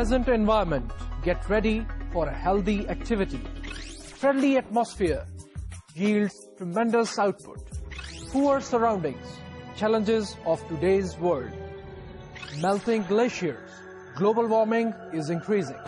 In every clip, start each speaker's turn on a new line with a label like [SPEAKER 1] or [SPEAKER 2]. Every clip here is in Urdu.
[SPEAKER 1] Pleasant environment. Get ready for a healthy activity. Friendly atmosphere yields tremendous output. Poor surroundings, challenges of today's world. Melting glaciers, global warming is increasing.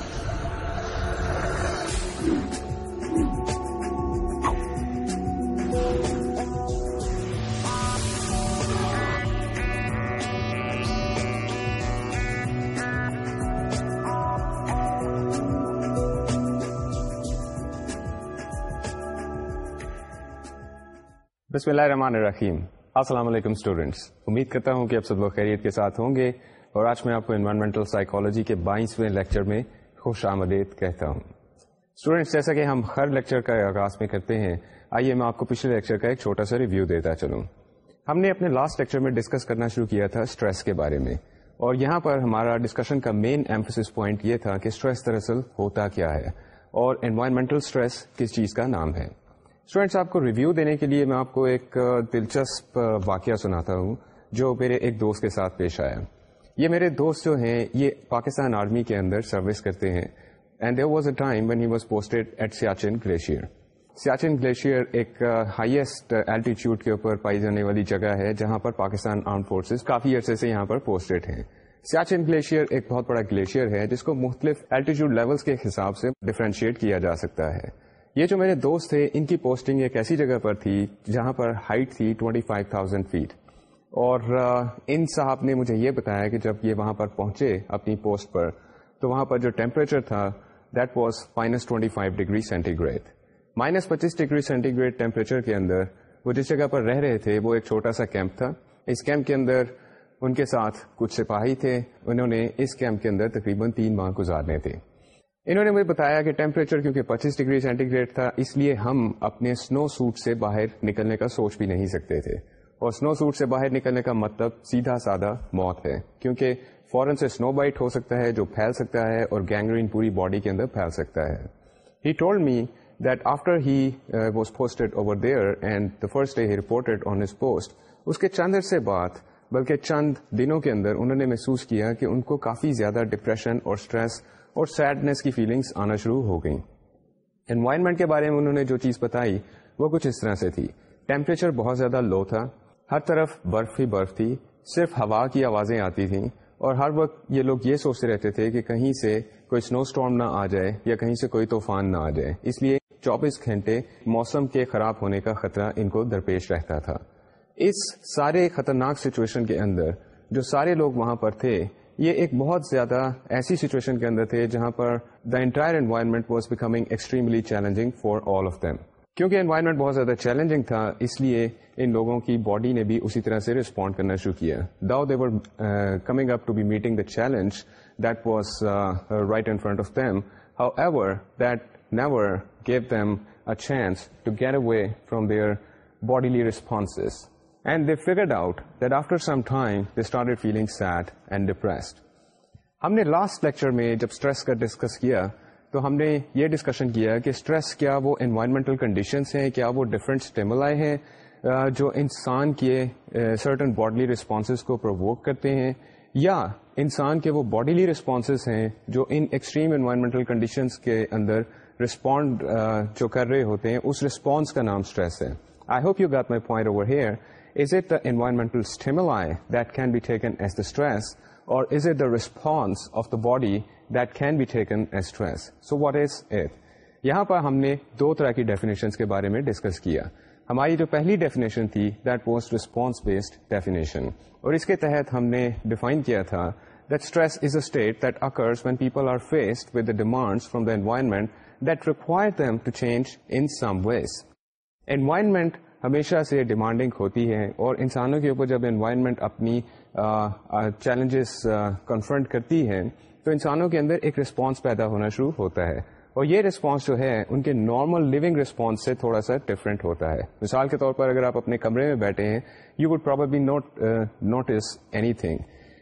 [SPEAKER 2] بسم اللہ الرحمن الرحیم السلام علیکم اسٹوڈینٹس امید کرتا ہوں کہ آپ سب لوگ خیریت کے ساتھ ہوں گے اور آج میں آپ کو انوائرمنٹل سائیکالوجی کے بائیسویں لیکچر میں خوش آمدید کہتا ہوں اسٹوڈینٹس جیسا کہ ہم ہر لیکچر کا آغاز میں کرتے ہیں آئیے میں آپ کو پچھلے لیکچر کا ایک چھوٹا سا ریویو دیتا چلوں ہم نے اپنے لاسٹ لیکچر میں ڈسکس کرنا شروع کیا تھا اسٹریس کے بارے میں اور یہاں پر ہمارا ڈسکشن کا مین ایمفس پوائنٹ یہ تھا کہ اسٹریس دراصل ہوتا کیا ہے اور انوائرمنٹل اسٹریس کس چیز کا نام ہے اسٹوڈینٹس آپ کو ریویو دینے کے لیے میں آپ کو ایک دلچسپ واقعہ سناتا ہوں جو میرے ایک دوست کے ساتھ پیش آیا یہ میرے دوست جو ہیں یہ پاکستان آرمی کے اندر سروس کرتے ہیں and there was was a time when he posted at Siachen glacier Siachen glacier ایک ہائیسٹ الٹیچیوڈ کے اوپر پائی جانے والی جگہ ہے جہاں پر پاکستان آرم فورسز کافی عرصے سے یہاں پر پوسٹڈ ہیں سیاچن گلیشیئر ایک بہت بڑا گلیشیئر ہے جس کو مختلف الٹیچیوڈ لیولس کے حساب سے ڈفرینشیٹ کیا جا سکتا ہے یہ جو میرے دوست تھے ان کی پوسٹنگ ایک ایسی جگہ پر تھی جہاں پر ہائٹ تھی 25,000 فیٹ اور ان صاحب نے مجھے یہ بتایا کہ جب یہ وہاں پر پہنچے اپنی پوسٹ پر تو وہاں پر جو ٹیمپریچر تھا that was minus twenty five degree centigrade minus پچیس ڈگری سینٹی گریڈ ٹیمپریچر کے اندر وہ جس جگہ پر رہ رہے تھے وہ ایک چھوٹا سا کیمپ تھا اس کیمپ کے اندر ان کے ساتھ کچھ سپاہی تھے انہوں نے اس کیمپ کے اندر تقریباً تین ماہ گزارنے تھے انہوں نے مجھے بتایا کہ ٹیمپریچر کیونکہ پچیس ڈگری سینٹی گریڈ تھا اس لیے ہم اپنے سنو سوٹ سے باہر نکلنے کا سوچ بھی نہیں سکتے تھے اور سنو سوٹ سے باہر نکلنے کا مطلب سیدھا سادہ موت ہے کیونکہ فوراً سے سنو بائٹ ہو سکتا ہے جو پھیل سکتا ہے اور گینگرین پوری باڈی کے اندر پھیل سکتا ہے he told me that after he was posted over there and the first day he reported on his post اس کے چند سے بات بلکہ چند دنوں کے اندر انہوں نے محسوس کیا کہ ان کو کافی زیادہ ڈپریشن اور اسٹریس اور سیڈنیس کی فیلنگس آنا شروع ہو گئیں انوائرمنٹ کے بارے میں انہوں نے جو چیز بتائی وہ کچھ اس طرح سے تھی ٹیمپریچر بہت زیادہ لو تھا ہر طرف برف ہی برف تھی صرف ہوا کی آوازیں آتی تھیں اور ہر وقت یہ لوگ یہ سوچتے رہتے تھے کہ کہیں سے کوئی سنو اسٹارم نہ آ جائے یا کہیں سے کوئی طوفان نہ آ جائے اس لیے چوبیس گھنٹے موسم کے خراب ہونے کا خطرہ ان کو درپیش رہتا تھا اس سارے خطرناک سچویشن کے اندر جو سارے لوگ وہاں پر تھے یہ ایک بہت زیادہ ایسی سچویشن کے اندر تھے جہاں پر the entire environment was becoming extremely challenging for all of them کیونکہ انوائرمنٹ بہت زیادہ چیلنجنگ تھا اس لیے ان لوگوں کی باڈی نے بھی اسی طرح سے ریسپونڈ کرنا شروع کیا though they were coming up to be meeting the challenge that was right in front of them however that never gave them a chance to get away from their bodily responses and they figured out that after some time they start feeling sad and depressed ہم نے لاسٹ لیکچر میں جب اسٹریس کا ڈسکس کیا تو ہم نے یہ ڈسکشن کیا کہ اسٹریس کیا وہ انوائرمنٹل کنڈیشنس ہیں کیا وہ ڈفرینٹ اسٹیمل ہیں جو انسان کے سرٹن باڈلی رسپانس کو پرووک کرتے ہیں یا انسان کے وہ باڈیلی رسپانسز ہیں جو ان ایکسٹریم انوائرمنٹل کنڈیشن کے اندر رسپونڈ جو کر رہے ہوتے ہیں اس رسپانس کا نام اسٹریس ہے I hope you get my point over here ہم نے دو طرح کی بارے میں ہماری جو پہلی ڈیفینیشن تھی دیٹ ریسپانس بیسڈ اور اس کے تحت ہم نے ڈیفائن کیا تھا stress is a occurs when people are faced with demand change in some ways environment ہمیشہ سے ڈیمانڈنگ ہوتی ہے اور انسانوں کے اوپر جب انوائرمنٹ اپنی چیلنجز کنفرنٹ کرتی ہے تو انسانوں کے اندر ایک رسپانس پیدا ہونا شروع ہوتا ہے اور یہ رسپانس جو ہے ان کے نارمل لیونگ رسپانس سے تھوڑا سا ڈفرینٹ ہوتا ہے مثال کے طور پر اگر آپ اپنے کمرے میں بیٹھے ہیں you would probably not notice anything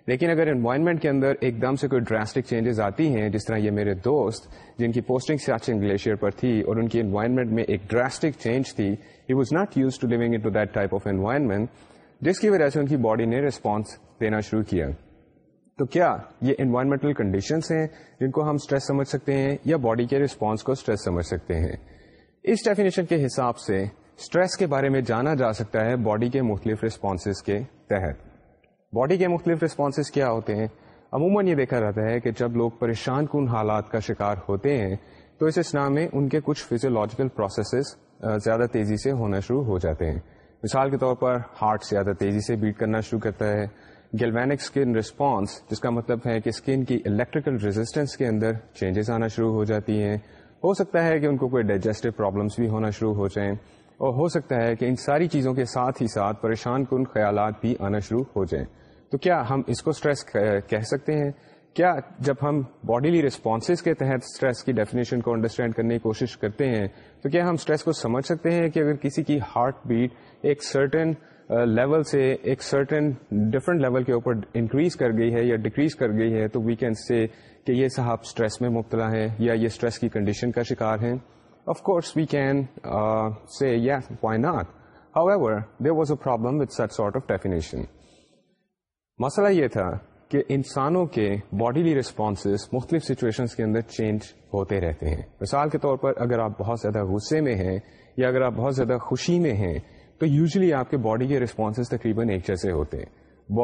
[SPEAKER 2] لیکن اگر انوائرمنٹ کے اندر ایک دم سے کوئی ڈراسٹک چینجز آتی ہیں جس طرح یہ میرے دوست جن کی پوسٹنگ سیاچنگ گلیشیئر پر تھی اور ان کی انوائرمنٹ میں ایک ڈراسٹک چینج تھی he was not used to living in to that type of environment جس کی وجہ سے ان کی باڈی نے ریسپانس دینا شروع کیا تو کیا یہ انوائرمنٹل کنڈیشنس ہیں جن کو ہم اسٹریس سمجھ سکتے ہیں یا باڈی کے ریسپانس کو اسٹریس سمجھ سکتے ہیں اس ڈیفینیشن کے حساب سے اسٹریس کے بارے میں جانا جا سکتا ہے باڈی کے مختلف ریسپانسز کے تحت باڈی کے مختلف ریسپانسز کیا ہوتے ہیں عموماً یہ دیکھا جاتا ہے کہ جب لوگ پریشان کن حالات کا شکار ہوتے ہیں تو اس اسنا میں ان کے کچھ فیزیولوجیکل پروسیسز زیادہ تیزی سے ہونا شروع ہو جاتے ہیں مثال کے طور پر ہارٹ زیادہ تیزی سے بیٹ کرنا شروع کرتا ہے گیلوینک اسکن رسپانس جس کا مطلب ہے کہ اسکن کی الیکٹریکل ریزسٹینس کے اندر چینجز آنا شروع ہو جاتی ہیں ہو سکتا ہے کہ ان کو کوئی ڈائجسٹو پرابلمس بھی ہونا شروع ہو جائیں اور ہو سکتا ہے کہ ان ساری چیزوں کے ساتھ ہی ساتھ پریشان کن خیالات بھی آنا شروع ہو جائیں تو کیا ہم اس کو اسٹریس کہہ سکتے ہیں کیا جب ہم باڈیلی ریسپانسز کے تحت اسٹریس کی ڈیفینیشن کو انڈرسٹینڈ کرنے کی کوشش کرتے ہیں تو کیا ہم اسٹریس کو سمجھ سکتے ہیں کہ اگر کسی کی ہارٹ بیٹ ایک سرٹن لیول uh, سے ایک سرٹن ڈفرنٹ لیول کے اوپر انکریز کر گئی ہے یا ڈکریز کر گئی ہے تو وی کین سے کہ یہ صاحب اسٹریس میں مبتلا ہیں یا یہ اسٹریس کی کنڈیشن کا شکار ہیں of course we can say why not however there was a problem with such sort of definition مسئلہ یہ تھا کہ انسانوں کے باڈیلی ریسپانسز مختلف سچویشنز کے اندر چینج ہوتے رہتے ہیں مثال کے طور پر اگر آپ بہت زیادہ غصے میں ہیں یا اگر آپ بہت زیادہ خوشی میں ہیں تو یوزلی آپ کے باڈی کے ریسپانسز تقریباً ایک جیسے ہوتے ہیں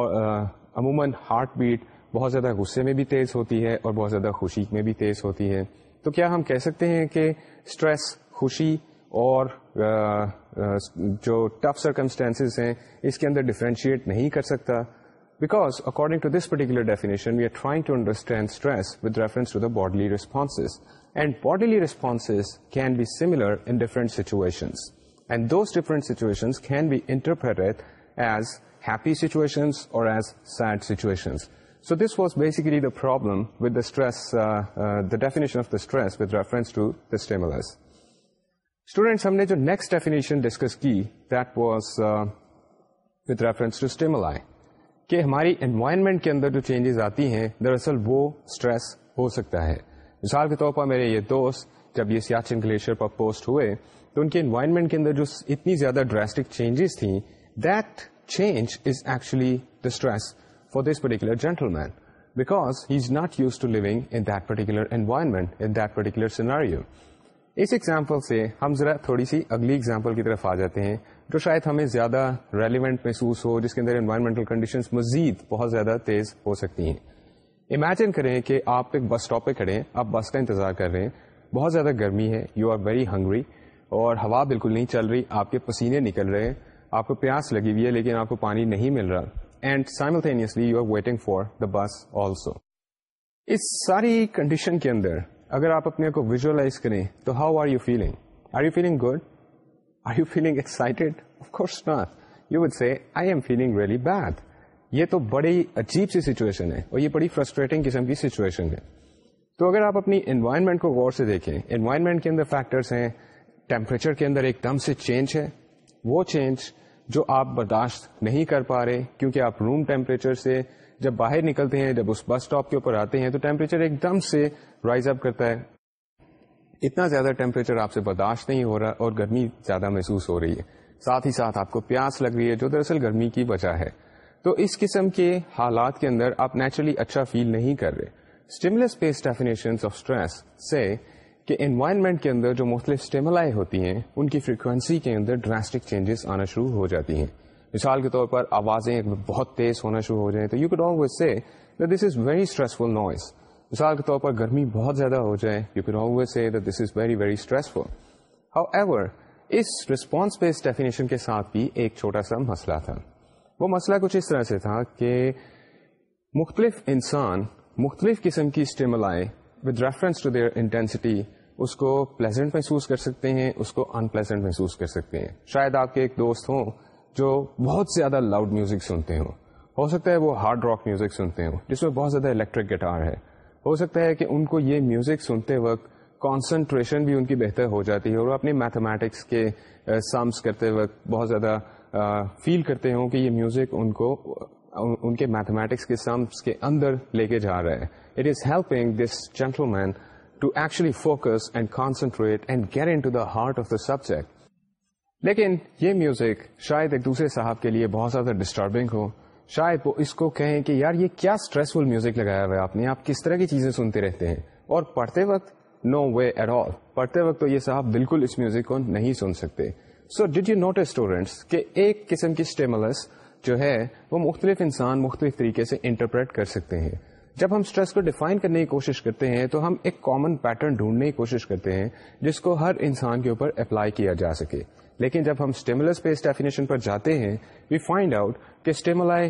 [SPEAKER 2] عموماً ہارٹ بیٹ بہت زیادہ غصے میں بھی تیز ہوتی ہے اور بہت زیادہ خوشی میں بھی تیز ہوتی ہے تو کیا ہم کہہ سکتے ہیں کہ اسٹریس خوشی اور جو ٹف سرکمسٹینسز ہیں اس کے اندر ڈفرینشیٹ نہیں کر سکتا بیکوز اکارڈنگ ٹو دس پرٹیکلسٹینڈرس کیپی سیچویشن اور کہ ہماری انوائرمنٹ کے اندر جو چینجز آتی ہیں دراصل وہ اسٹریس ہو سکتا ہے مثال کے طور پر میرے یہ دوست جب یہ سیاچن گلیشیئر پر پوسٹ ہوئے تو ان کے انوائرمنٹ کے اندر جو اتنی زیادہ ڈراسٹک چینجز تھیں that change is actually the stress for this particular gentleman because he is not used to in that particular environment in that particular اس ایگزامپل سے ہم ذرا تھوڑی سی اگلی ایگزامپل کی طرف آ جاتے ہیں جو شاید ہمیں زیادہ ریلیونٹ محسوس ہو جس کے اندر انوائرمنٹل کنڈیشن مزید بہت زیادہ تیز ہو سکتی ہیں امیجن کریں کہ آپ ایک بس اسٹاپ پہ کھڑے ہیں آپ بس کا انتظار کر رہے ہیں بہت زیادہ گرمی ہے یو آر ویری ہنگری اور ہوا بالکل نہیں چل رہی آپ کے پسینے نکل رہے ہیں آپ کو پیاس لگی ہوئی ہے لیکن آپ کو پانی نہیں مل رہا and simultaneously you are waiting for the bus also اس ساری کنڈیشن کے اندر اگر آپ اپنے کو ویژلائز کریں تو how are you feeling are you feeling good یہ تو بڑی عجیب سی سچویشن ہے اور یہ بڑی فرسٹریٹنگ قسم کی سچویشن ہے تو اگر آپ اپنی انوائرمنٹ کو غور سے دیکھیں انوائرمنٹ کے اندر فیکٹرس ہیں ٹیمپریچر کے اندر ایک دم سے چینج ہے وہ چینج جو آپ برداشت نہیں کر پا رہے کیونکہ آپ روم ٹیمپریچر سے جب باہر نکلتے ہیں جب اس بس اسٹاپ کے اوپر آتے ہیں تو ٹیمپریچر ایک دم سے رائز اپ کرتا ہے اتنا زیادہ ٹیمپریچر آپ سے برداشت نہیں ہو رہا اور گرمی زیادہ محسوس ہو رہی ہے ساتھ ہی ساتھ آپ کو پیاس لگ رہی ہے جو دراصل گرمی کی وجہ ہے تو اس قسم کے حالات کے اندر آپ نیچرلی اچھا فیل نہیں کر رہے stimulus base definition of stress سے کہ انوائرمنٹ کے اندر جو مختلف اسٹیملائیں ہوتی ہیں ان کی فریکوینسی کے اندر ڈراسٹک چینجز آنا شروع ہو جاتی ہیں مثال کے طور پر آوازیں بہت تیز ہونا شروع ہو جائیں تو you say this is very stressful noise مثال کے طور پر گرمی بہت زیادہ ہو جائے یو کین پھر this is very very stressful however اس رسپانس پہ اس ڈیفینیشن کے ساتھ بھی ایک چھوٹا سا مسئلہ تھا وہ مسئلہ کچھ اس طرح سے تھا کہ مختلف انسان مختلف قسم کی stimuli with reference to their intensity اس کو پلیزنٹ محسوس کر سکتے ہیں اس کو ان پلیزنٹ محسوس کر سکتے ہیں شاید آپ کے ایک دوست ہوں جو بہت زیادہ لاؤڈ میوزک سنتے ہوں ہو سکتا ہے وہ ہارڈ راک میوزک سنتے ہوں جس میں بہت زیادہ الیکٹرک گٹار ہے ہو سکتا ہے کہ ان کو یہ میوزک سنتے وقت کانسنٹریشن بھی ان کی بہتر ہو جاتی ہے اور اپنی میتھمیٹکس کے سامس کرتے وقت بہت زیادہ فیل کرتے ہوں کہ یہ میوزک ان کو ان کے میتھمیٹکس کے سمس کے اندر لے کے جا رہا ہے it is helping this gentleman to actually focus and concentrate and in to the heart of the subject لیکن یہ میوزک شاید ایک دوسرے صاحب کے لیے بہت زیادہ ڈسٹربنگ ہو شاید وہ اس کو کہیں کہ یار یہ کیا اسٹریسفل میوزک لگایا ہوا ہے آپ آپ نے کس طرح کی چیزیں سنتے رہتے ہیں اور پڑھتے وقت نو وے ایٹ آل پڑھتے وقت تو یہ صاحب بالکل اس میوزک کو نہیں سن سکتے so did you note students کہ ایک قسم کی اسٹیملس جو ہے وہ مختلف انسان مختلف طریقے سے انٹرپریٹ کر سکتے ہیں جب ہم اسٹریس کو ڈیفائن کرنے کی کوشش کرتے ہیں تو ہم ایک کامن پیٹرن ڈھونڈنے کی کوشش کرتے ہیں جس کو ہر انسان کے اوپر اپلائی کیا جا سکے لیکن جب ہم اسٹیملس پیس ڈیفینیشن پر جاتے ہیں وی فائنڈ آؤٹ کہ اسٹیملائیں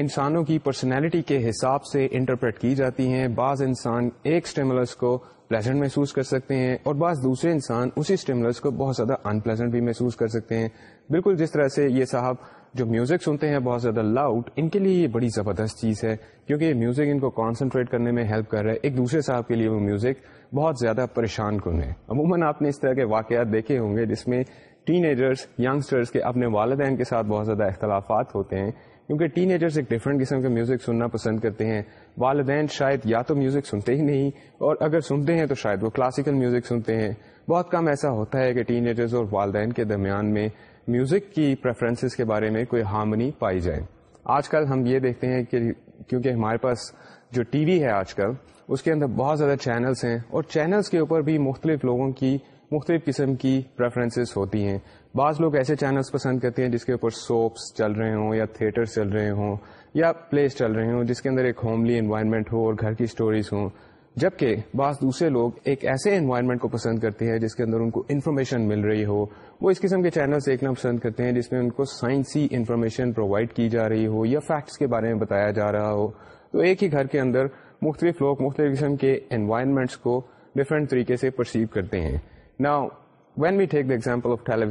[SPEAKER 2] انسانوں کی پرسنالٹی کے حساب سے انٹرپریٹ کی جاتی ہیں بعض انسان ایک اسٹیمولس کو پلیزنٹ محسوس کر سکتے ہیں اور بعض دوسرے انسان اسی اسٹیمولس کو بہت زیادہ ان پلیزنٹ بھی محسوس کر سکتے ہیں بالکل جس طرح سے یہ صاحب جو میوزک سنتے ہیں بہت زیادہ لاؤڈ ان کے لیے یہ بڑی زبردست چیز ہے کیونکہ یہ میوزک ان کو کانسنٹریٹ کرنے میں ہیلپ کر رہا ہے ایک دوسرے صاحب کے لیے وہ میوزک بہت زیادہ پریشان کن ہے عموماً آپ نے اس طرح کے واقعات دیکھے ہوں گے جس میں ٹین ایجرس ینگسٹرس کے اپنے والدین کے ساتھ بہت زیادہ اختلافات ہوتے ہیں کیونکہ ٹین ایجرس ایک ڈفرینٹ قسم کے میوزک سننا پسند کرتے ہیں والدین شاید یا تو میوزک سنتے ہی نہیں اور اگر سنتے ہیں تو شاید وہ کلاسیکل میوزک سنتے ہیں بہت کم ایسا ہوتا ہے کہ ٹین ایجرز اور والدین کے درمیان میں میوزک کی پریفرنسز کے بارے میں کوئی ہارمنی پائی جائے آج کل ہم یہ دیکھتے ہیں کہ کیونکہ ہمارے پاس جو ٹی وی ہے آج کل اس کے اندر بہت زیادہ چینلز ہیں اور چینلز کے اوپر بھی مختلف لوگوں کی مختلف قسم کی پریفرنسز ہوتی ہیں بعض لوگ ایسے چینلز پسند کرتے ہیں جس کے اوپر سوپس چل رہے ہوں یا تھیٹرس چل رہے ہوں یا پلیس چل رہے ہوں جس کے اندر ایک ہوملی انوائرمنٹ ہو اور گھر کی اسٹوریز ہوں جبکہ بعض دوسرے لوگ ایک ایسے انوائرمنٹ کو پسند کرتے ہیں جس کے اندر ان کو انفارمیشن مل رہی ہو وہ اس قسم کے چینلز دیکھنا پسند کرتے ہیں جس میں ان کو سائنسی انفارمیشن پرووائڈ کی جا رہی ہو یا فیکٹس کے بارے میں بتایا جا رہا ہو تو ایک ہی گھر کے اندر مختلف لوگ مختلف قسم کے انوائرمنٹس کو ڈفرینٹ طریقے سے پرسیو کرتے ہیں نا وین وی ٹیک داپل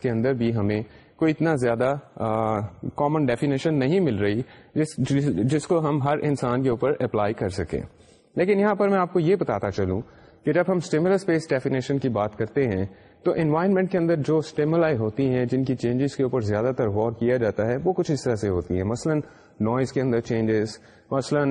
[SPEAKER 2] کے اندر بھی ہمیں کوئی اتنا زیادہ کامن ڈیفینیشن نہیں مل رہی جس جس کو ہم ہر انسان کے اوپر اپلائی کر سکیں لیکن یہاں پر میں آپ کو یہ بتاتا چلوں کہ جب ہم اسٹیمولس بیس ڈیفینیشن کی بات کرتے ہیں تو انوائرمنٹ کے اندر جو اسٹیملائی ہوتی ہیں جن کی چینجز کے اوپر زیادہ تر غور کیا جاتا ہے وہ کچھ اس طرح سے ہوتی ہیں مثلا نوائز کے اندر چینجز مثلا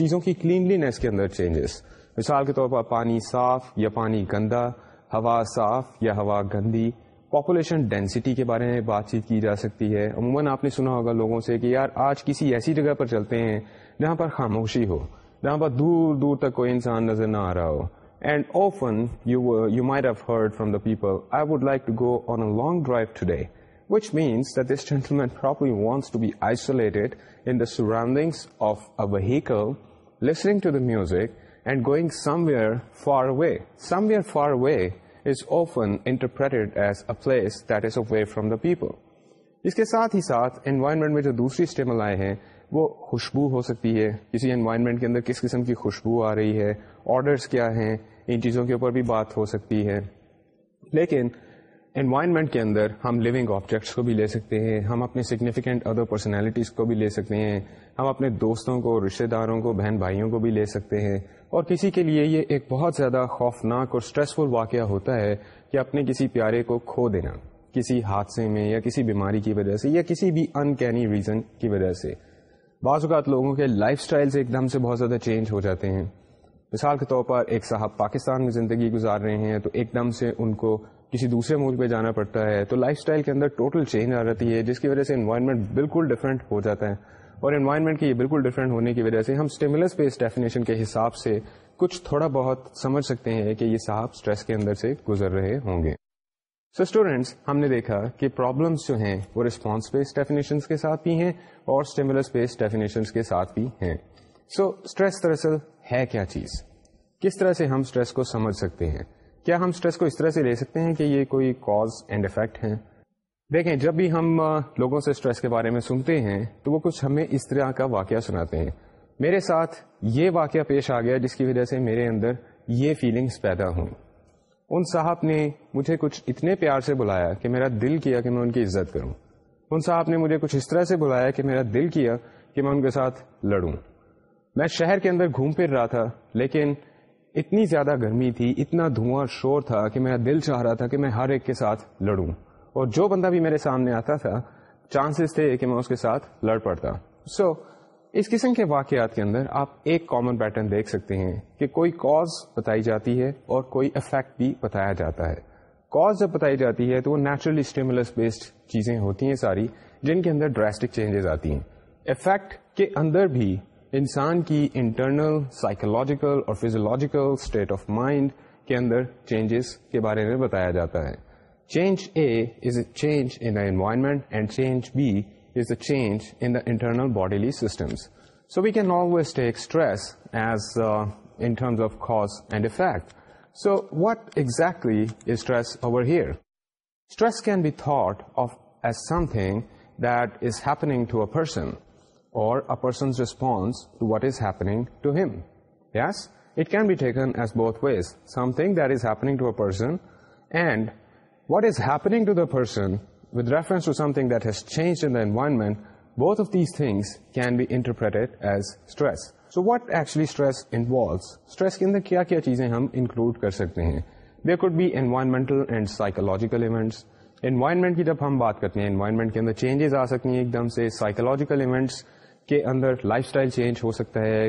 [SPEAKER 2] چیزوں کی کلینلینس کے اندر چینجز مثال کے طور پر پانی صاف یا پانی گندا ہوا صاف یا ہوا گندی پاپولیشن ڈینسٹی کے بارے میں بات چیت کی جا سکتی ہے عموماً آپ نے سنا ہوگا لوگوں سے کہ یار آج کسی ایسی جگہ پر چلتے ہیں جہاں پر خاموشی ہو جہاں پر دور دور تک کوئی انسان نظر نہ آ رہا ہو and open I would like to go on long drive today which مینسلٹ اناؤنڈنگ listening and going somewhere far way is open interpret as a place that is a from the people اس کے ساتھ ہی ساتھ انوائرمنٹ میں جو دوسری اسٹیملائیں ہیں وہ خوشبو ہو سکتی ہے کسی انوائرمنٹ کے اندر کس قسم کی خوشبو آ رہی ہے آرڈرس کیا ہیں ان چیزوں کے اوپر بھی بات ہو سکتی ہے لیکن انوائرمنٹ کے اندر ہم لیونگ آبجیکٹس کو بھی لے سکتے ہیں ہم اپنے سگنیفیکینٹ ادر پرسنالٹیز کو بھی لے سکتے ہیں ہم اپنے دوستوں کو رشتے داروں کو بہن بھائیوں کو بھی لے سکتے ہیں اور کسی کے لیے یہ ایک بہت زیادہ خوفناک اور اسٹریسفل واقعہ ہوتا ہے کہ اپنے کسی پیارے کو کھو دینا کسی حادثے میں یا کسی بیماری کی وجہ سے یا کسی بھی انکینی ریزن کی وجہ سے بعض اوقات لوگوں کے لائف اسٹائل سے ایک دم سے بہت زیادہ چینج ہو جاتے ہیں مثال کے طور پر ایک صاحب پاکستان میں زندگی گزار رہے ہیں تو ایک دم سے ان کو کسی دوسرے ملک پہ جانا پڑتا ہے تو لائف اسٹائل کے اندر ٹوٹل چینج آ جاتی ہے جس کی وجہ سے انوائرمنٹ بالکل ڈفرینٹ ہو جاتا ہے اور انوائرمنٹ کے بالکل ڈفرینٹ ہونے کی وجہ سے ہم اسٹیملس پہ اس ڈیفینیشن کے حساب سے کچھ تھوڑا بہت سمجھ سکتے ہیں کہ یہ صاحب اسٹریس کے اندر سے گزر رہے ہوں گے سو so, اسٹوڈینٹس ہم نے دیکھا کہ پرابلمس جو ہیں وہ رسپانس بیس ڈیفینیشنس کے ساتھ بھی ہیں اور اسٹیمولس بیس ڈیفینیشنس کے ساتھ بھی ہیں سو so, اسٹریس دراصل ہے کیا چیز کس طرح سے ہم اسٹریس کو سمجھ سکتے ہیں کیا ہم اسٹریس کو اس طرح سے لے سکتے ہیں کہ یہ کوئی کاز اینڈ افیکٹ ہیں دیکھیں جب بھی ہم لوگوں سے اسٹریس کے بارے میں سنتے ہیں تو وہ کچھ ہمیں اس طرح کا واقعہ سناتے ہیں میرے ساتھ یہ واقعہ پیش آ گیا جس کی وجہ سے میرے اندر یہ فیلنگس پیدا ہوئیں ان صاحب نے مجھے کچھ اتنے پیار سے بلایا کہ میرا دل کیا کہ میں ان کی عزت کروں ان صاحب نے مجھے کچھ اس طرح سے بلایا کہ میرا دل کیا کہ میں ان کے ساتھ لڑوں میں شہر کے اندر گھوم پھر رہا تھا لیکن اتنی زیادہ گرمی تھی اتنا دھواں شور تھا کہ میرا دل چاہ رہا تھا کہ میں ہر ایک کے ساتھ لڑوں اور جو بندہ بھی میرے سامنے آتا تھا چانسز تھے کہ میں اس کے ساتھ لڑ پڑتا سو so, اس قسم کے واقعات کے اندر آپ ایک کامن پیٹرن دیکھ سکتے ہیں کہ کوئی کاز بتائی جاتی ہے اور کوئی افیکٹ بھی بتایا جاتا ہے کاز جب بتائی جاتی ہے تو وہ نیچرلی اسٹیمولس بیسڈ چیزیں ہوتی ہیں ساری جن کے اندر ڈراسٹک چینجز آتی ہیں افیکٹ کے اندر بھی انسان کی انٹرنل سائیکولوجیکل اور فیزولوجیکل اسٹیٹ آف مائنڈ کے اندر چینجز کے بارے میں بتایا جاتا ہے change a is a change in the environment and change be is the change in the internal bodily systems. So we can always take stress as uh, in terms of cause and effect. So what exactly is stress over here? Stress can be thought of as something that is happening to a person or a person's response to what is happening to him. Yes, it can be taken as both ways, something that is happening to a person and what is happening to the person with ریفرسو something that has change بہت of these things can be interpret stress so what ایسولیسٹریس کے اندر کیا کیا چیزیں ہم انکلوڈ کر سکتے ہیں there could be environmental and psychological events environment کی جب ہم بات کرتے ہیں انوائرمنٹ کے اندر چینجز آ سکتی ہیں ایک دم سے اندر لائف اسٹائل چینج ہو سکتا ہے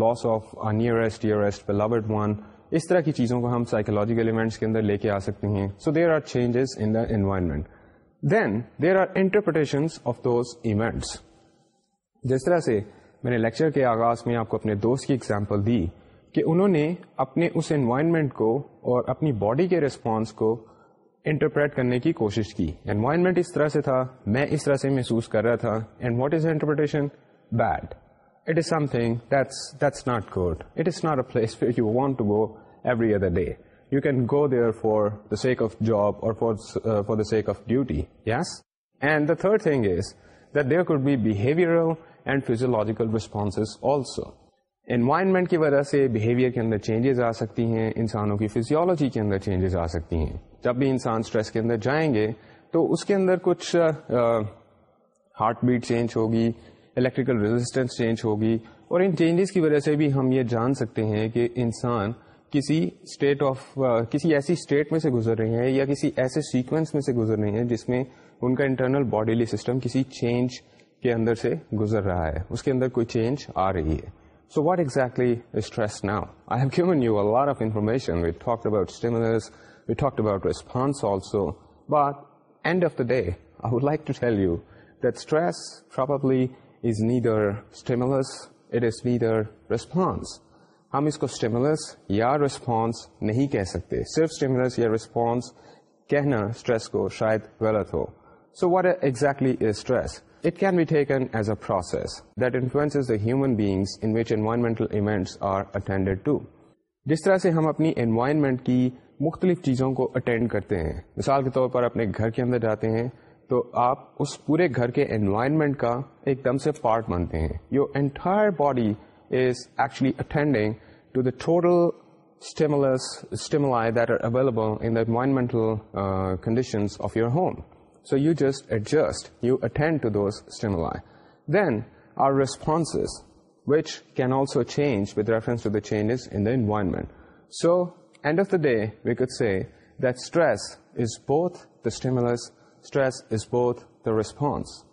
[SPEAKER 2] لاس آف نیئرسٹ ایئرسٹ پلابرٹ وان اس طرح کی چیزوں کو ہم سائیکولوجیکل ایونٹس کے اندر لے کے آ سکتے ہیں so there are changes in the environment then there are interpretation of those events جس طرح سے میں نے لیکچر کے آغاز میں آپ کو اپنے دوست کی اگزامپل دی کہ انہوں نے اپنے اس انوائرمنٹ کو اور اپنی باڈی کے ریسپانس کو انٹرپریٹ کرنے کی کوشش کی انوائرمنٹ اس طرح سے تھا میں اس طرح سے محسوس کر رہا تھا and what is interpretation bad it is something not good it is not a place you want to go every other day you can go there for the sake of job اور for the sake of duty yes and the third thing is that there could be behaviour and physiological also environment کی وجہ سے بیہیویئر کے اندر چینجز آ سکتی ہیں انسانوں کی فزیولوجی کے اندر چینجز آ سکتی ہیں جب بھی انسان اسٹریس کے اندر جائیں گے تو اس کے اندر کچھ ہارٹ بیٹ چینج ہوگی الیکٹریکل ریزسٹینس چینج ہوگی اور ان چینجز کی وجہ سے بھی ہم یہ جان سکتے ہیں کہ انسان کسی uh, کسی اسٹیٹ آف ایسی اسٹیٹ میں سے گزر رہی ہیں یا کسی ایسے سیکوینس میں سے گزر رہی ہیں جس میں ان کا انٹرنل باڈیلی سسٹم کسی چینج کے اندر سے گزر رہا ہے اس کے اندر کوئی چینج آ رہی ہے so what exactly stress now I have given you of information we talk about stimulus we talk about response also but end of the day I would like to tell you that stress properly is نی stimulus it is nee response ہم اس کو اسٹیمولس یا رسپانس نہیں کہہ سکتے صرف اسٹیمولس یا رسپانس کہنا اسٹریس کو شاید غلط ہو so what exactly is stress it can be taken as a process that influence the human beings in which environmental events are attended to جس طرح سے ہم اپنی انوائرمنٹ کی مختلف چیزوں کو اٹینڈ کرتے ہیں مثال کے طور پر اپنے گھر کے اندر جاتے ہیں تو آپ اس پورے گھر کے انوائرمنٹ کا ایک دم سے پارٹ بنتے ہیں your entire body is actually attending to the total stimuli that are available in the environmental uh, conditions of your home. So you just adjust, you attend to those stimuli. Then our responses, which can also change with reference to the changes in the environment. So end of the day, we could say that stress is both the stimulus, stress is both the response.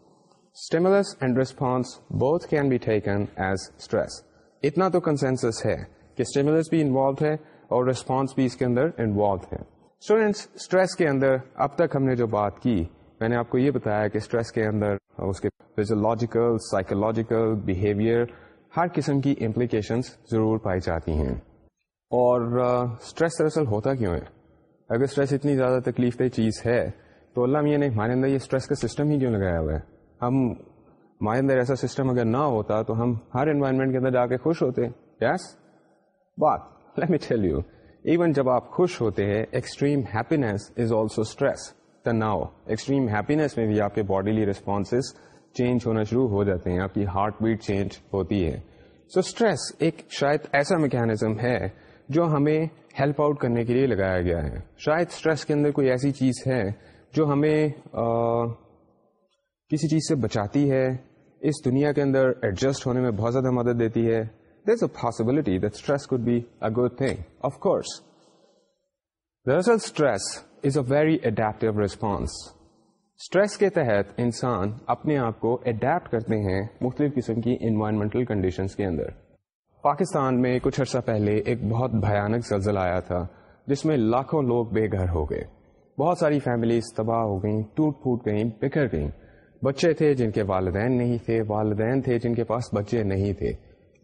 [SPEAKER 2] Stimulus and response both can be taken as stress. اتنا تو کنسنسس ہے کہ بھی انوالو ہے اور ریسپانس بھی اس کے اندر انوالو ہے اسٹوڈینٹس اسٹریس کے اندر اب تک ہم نے جو بات کی میں نے آپ کو یہ بتایا کہ اسٹریس کے اندر اس کے فیزولوجیکل سائیکولوجیکل بیہیویئر ہر قسم کی امپلیکیشنس ضرور پائی جاتی ہیں اور اسٹریس دراصل ہوتا کیوں ہے اگر اسٹریس اتنی زیادہ تکلیف دہ چیز ہے تو اللہ میاں نے ہمارے اندر یہ اسٹریس کا سسٹم ہی کیوں لگایا ہوا ہے ہم ہمارے اندر ایسا سسٹم اگر نہ ہوتا تو ہم ہر انوائرمنٹ کے اندر جا کے خوش ہوتے یس بات یو ایون جب آپ خوش ہوتے ہیں ایکسٹریم از آلسو اسٹریس تناؤ ایکسٹریم ہیپینیس میں بھی آپ کے باڈیلی ریسپانسز چینج ہونا شروع ہو جاتے ہیں آپ کی ہارٹ بیٹ چینج ہوتی ہے سو so, اسٹریس ایک شاید ایسا میکینزم ہے جو ہمیں ہیلپ آؤٹ کرنے کے لیے لگایا گیا ہے شاید اسٹریس کے اندر کوئی ایسی چیز ہے جو ہمیں کسی چیز سے بچاتی ہے اس دنیا کے اندر ایڈجسٹ ہونے میں بہت زیادہ مدد دیتی ہے is a a a possibility that stress stress stress be good thing of course دراصل ویری ریسپانس کے تحت انسان اپنے آپ کو اڈیپٹ کرتے ہیں مختلف قسم کی انوائرمنٹل کنڈیشنس کے اندر پاکستان میں کچھ عرصہ پہلے ایک بہت بھیانک زلزلہ آیا تھا جس میں لاکھوں لوگ بے گھر ہو گئے بہت ساری فیملیز تباہ ہو گئیں ٹوٹ پھوٹ گئیں بکھر گئیں بچے تھے جن کے والدین نہیں تھے والدین تھے جن کے پاس بچے نہیں تھے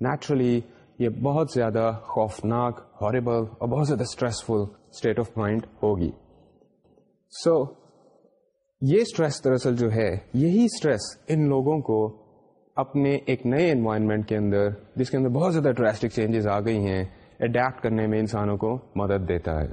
[SPEAKER 2] نیچرلی یہ بہت زیادہ خوفناک ہاربل اور بہت زیادہ اسٹریسفل اسٹیٹ آف مائنڈ ہوگی سو یہ اسٹریس دراصل جو ہے یہی اسٹریس ان لوگوں کو اپنے ایک نئے انوائرمنٹ کے اندر جس کے اندر بہت زیادہ ڈراسٹک چینجز آ گئی ہیں اڈیپٹ کرنے میں انسانوں کو مدد دیتا ہے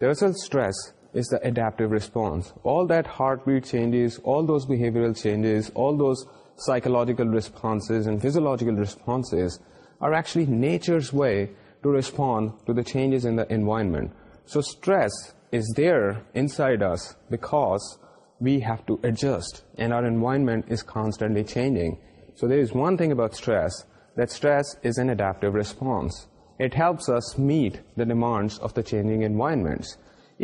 [SPEAKER 2] دراصل stress is the adaptive response. All that heartbeat changes, all those behavioral changes, all those psychological responses and physiological responses are actually nature's way to respond to the changes in the environment. So stress is there inside us because we have to adjust, and our environment is constantly changing. So there is one thing about stress, that stress is an adaptive response. It helps us meet the demands of the changing environments.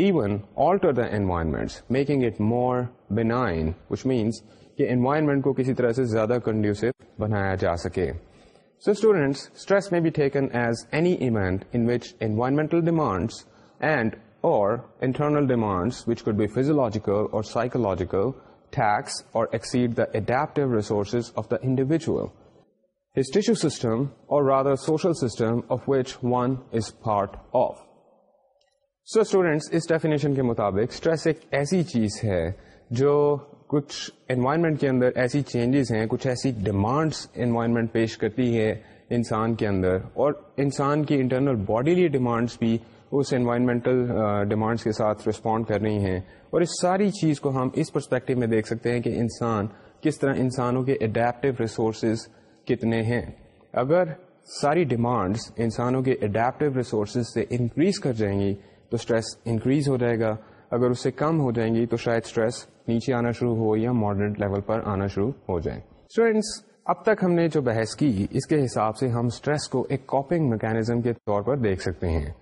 [SPEAKER 2] Even alter the environments making it more benign Venice کہ انوائرمنٹ کو کسی طرح سے زیادہ کنڈیوسو بنایا جا سکے سو اسٹوڈینٹس اسٹریس میں be taken as any event in which environmental demands and اور internal demands which could be physiological اور سائیکولوجیکل ٹیکس اور exceed the adaptive resources of the individual is tissue system اور rather social system of which one is part of so students اس ڈیفینیشن کے مطابق اسٹریس ایک ایسی چیز ہے جو کچھ انوائرمنٹ کے اندر ایسی چینجز ہیں کچھ ایسی ڈیمانڈس انوائرمنٹ پیش کرتی ہے انسان کے اندر اور انسان کی انٹرنل باڈی لی ڈیمانڈس بھی اس انوائرمنٹل ڈیمانڈس کے ساتھ رسپونڈ کر رہی ہیں اور اس ساری چیز کو ہم اس پرسپیکٹو میں دیکھ سکتے ہیں کہ انسان کس طرح انسانوں کے اڈیپٹیو ریسورسز کتنے ہیں اگر ساری ڈیمانڈس انسانوں کے اڈیپٹیو ریسورسز سے انکریز کر جائیں گی تو اسٹریس انکریز ہو جائے گا اگر اس سے کم ہو جائیں گی تو شاید اسٹریس نیچے آنا شروع ہو یا ماڈرن لیول پر آنا شروع ہو جائیں اسٹوڈینٹس اب تک ہم نے جو بحث کی اس کے حساب سے ہم اسٹریس کو ایک کاپنگ میکینزم کے طور پر دیکھ سکتے ہیں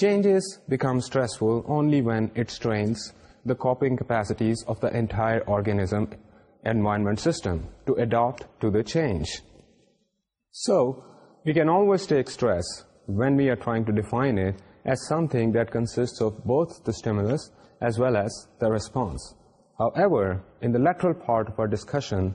[SPEAKER 2] changes become stressful only when it strains the coping capacities of the entire organism the system to adapt so always can stress take stress when we are trying it as something that consist of both this as well as the response however discussion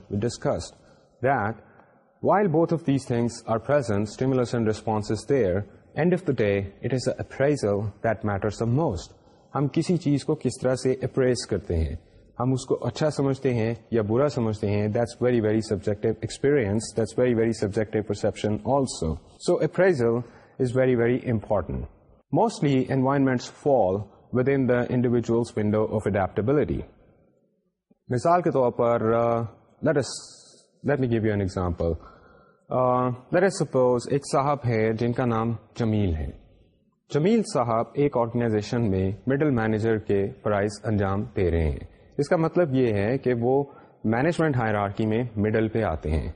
[SPEAKER 2] ہم کسی چیز کو کس طرح سے اپریز کرتے ہیں ہم اس کو اچھا سمجھتے ہیں یا برا سمجھتے ہیں that's very very subject experience very very subject perception also so اپل is very very important mostly environment fall within the individuals window of adaptability مثال کے طور پر let let me give you an example suppose ایک صاحب ہے جن کا نام جمیل ہے جمیل صاحب ایک آرگنائزیشن میں مڈل مینیجر کے پرائز انجام دے رہے ہیں اس کا مطلب یہ ہے کہ وہ مینجمنٹ ہائرارکی میں مڈل پہ آتے ہیں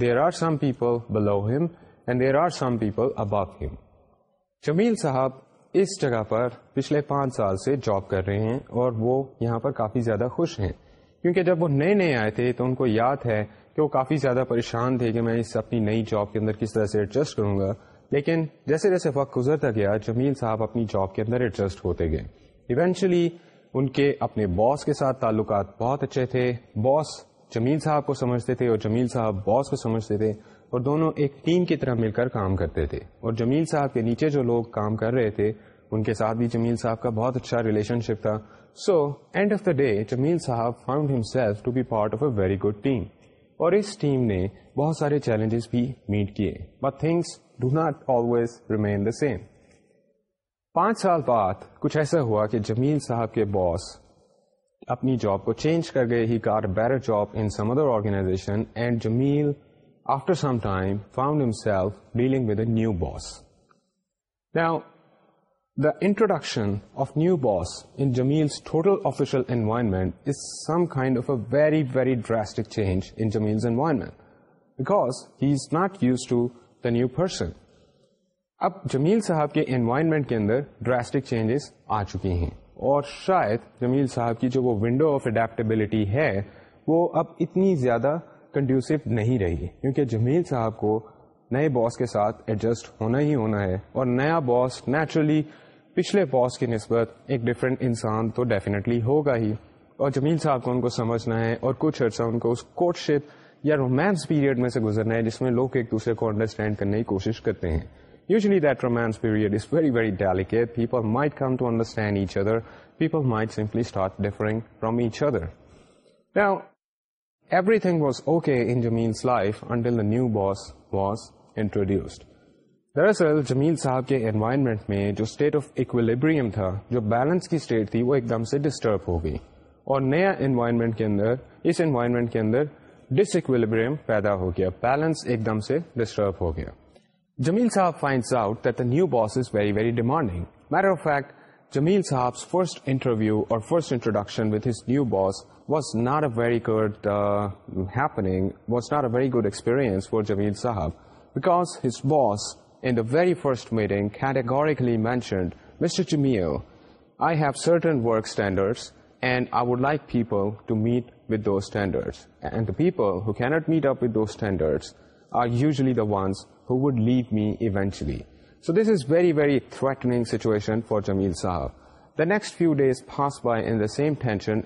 [SPEAKER 2] there are some people below him and there are some people above him Jamil صاحب اس جگہ پر پچھلے پانچ سال سے جاب کر رہے ہیں اور وہ یہاں پر کافی زیادہ خوش ہیں کیونکہ جب وہ نئے نئے آئے تھے تو ان کو یاد ہے کہ وہ کافی زیادہ پریشان تھے کہ میں اس اپنی نئی جاب کے اندر کس طرح سے ایڈجسٹ کروں گا لیکن جیسے جیسے وقت گزرتا گیا جمیل صاحب اپنی جاب کے اندر ایڈجسٹ ہوتے گئے ایونچولی ان کے اپنے باس کے ساتھ تعلقات بہت اچھے تھے باس جمیل صاحب کو سمجھتے تھے اور جمیل صاحب باس کو سمجھتے تھے اور دونوں ایک ٹیم کی طرح مل کر کام کرتے تھے اور جمیل صاحب کے نیچے جو لوگ کام کر رہے تھے ان کے ساتھ بھی جمیل صاحب کا بہت اچھا ریلیشن شپ تھا so end of the day Jamil صاحب found himself to be part of a very good team اور اس ٹیم نے بہت سارے چیلنجز بھی میٹ کیے but things do not always remain the same پانچ سال بعد کچھ ایسا ہوا کہ جمیل صاحب کے باس اپنی جاب کو چینج کر گئے he car better job in some other organization and Jamil new boss the introduction of new باسل آفیشلمنٹ of a very very drastic چینجرمنٹ بیکاز نیو پرسن اب جمیل صاحب کے انوائرمنٹ کے اندر ڈراسٹک چینجز آ چکے ہیں اور شاید جمیل صاحب کی جو ونڈو آف اڈیپٹیبلٹی ہے وہ اب اتنی زیادہ کنڈیوسو نہیں رہی کیونکہ جمیل صاحب کو نئے باس کے ساتھ ایڈجسٹ ہونا ہی ہونا ہے اور نیا باس نیچرلی پچھلے باس کی نسبت ایک ڈفرینٹ انسان تو ڈیفینیٹلی ہوگا ہی اور جمیل صاحب کو ان کو سمجھنا ہے اور کچھ عرصہ ان کو اس کوٹ شپ یا رومانس پیریڈ میں سے گزرنا ہے جس میں لوگ ایک دوسرے کو انڈرسٹینڈ کرنے کی کوشش کرتے ہیں usually that romance period is very very delicate people might come to understand each other people might simply start differing from each other every until okay new boss was introduced دراصل جمیل صاحب کے انوائرمنٹ میں جو اسٹیٹ آف اکویلیبریم تھا جو بیلنس کی اسٹیٹ تھی وہ ایک دم سے ڈسٹرب ہو گئی اور نیا انوائرمنٹ کے اندر اس انوائرمنٹ کے اندر ڈس اکویلیبریم پیدا ہو گیا بیلنس ایک دم سے ڈسٹرب ہو گیا جمیل Sahab finds out that the new boss is very very demanding matter of fact Jamil Sahab first interview اور first introduction with his new boss Uh, was not a very good experience for Javed Sahab, because his boss in the very first meeting categorically mentioned, Mr. Jamil, I have certain work standards and I would like people to meet with those standards. And the people who cannot meet up with those standards are usually the ones who would leave me eventually. So this is very, very threatening situation for Jamil Sahab. Next few days pass by in same tension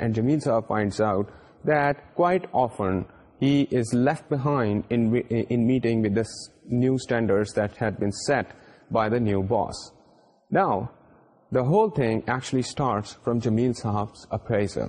[SPEAKER 2] whole thing from Jamil Sahab appraisal.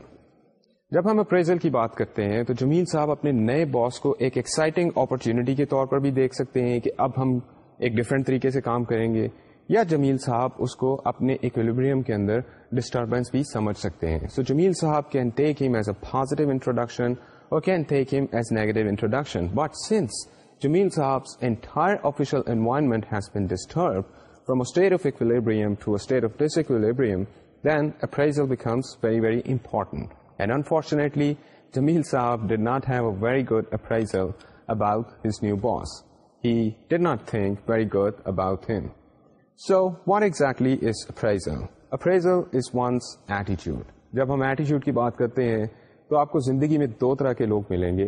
[SPEAKER 2] جب ہم اپریزل کی بات کرتے ہیں تو جمیل صاحب اپنے نئے باس کو ایک ایکسائٹنگ اپرچونیٹی کے طور پر بھی دیکھ سکتے ہیں کہ اب ہم ایک ڈفرینٹ طریقے سے کام کریں گے یا جمیل صاحب اس کو اپنے اکولیبریم کے اندر ڈسٹربینس بھی سمجھ سکتے ہیں so so, Jamil Sahab can take him as a positive introduction اور can take him as negative introduction but since Jamil Sahab entire a environment has disequilibrium, disturb appraisal of very, very very And and unfortunately Jamil Sahab did not have a very good about about new boss he did not think very good about him. So what exactly جب ہم ایٹیچیوڈ کی بات کرتے ہیں تو آپ کو زندگی میں دو طرح کے لوگ ملیں گے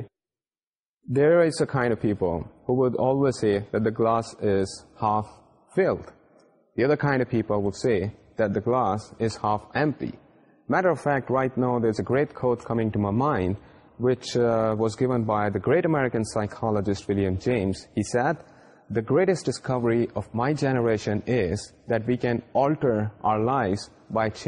[SPEAKER 2] the greatest discovery of my generation we can alter our life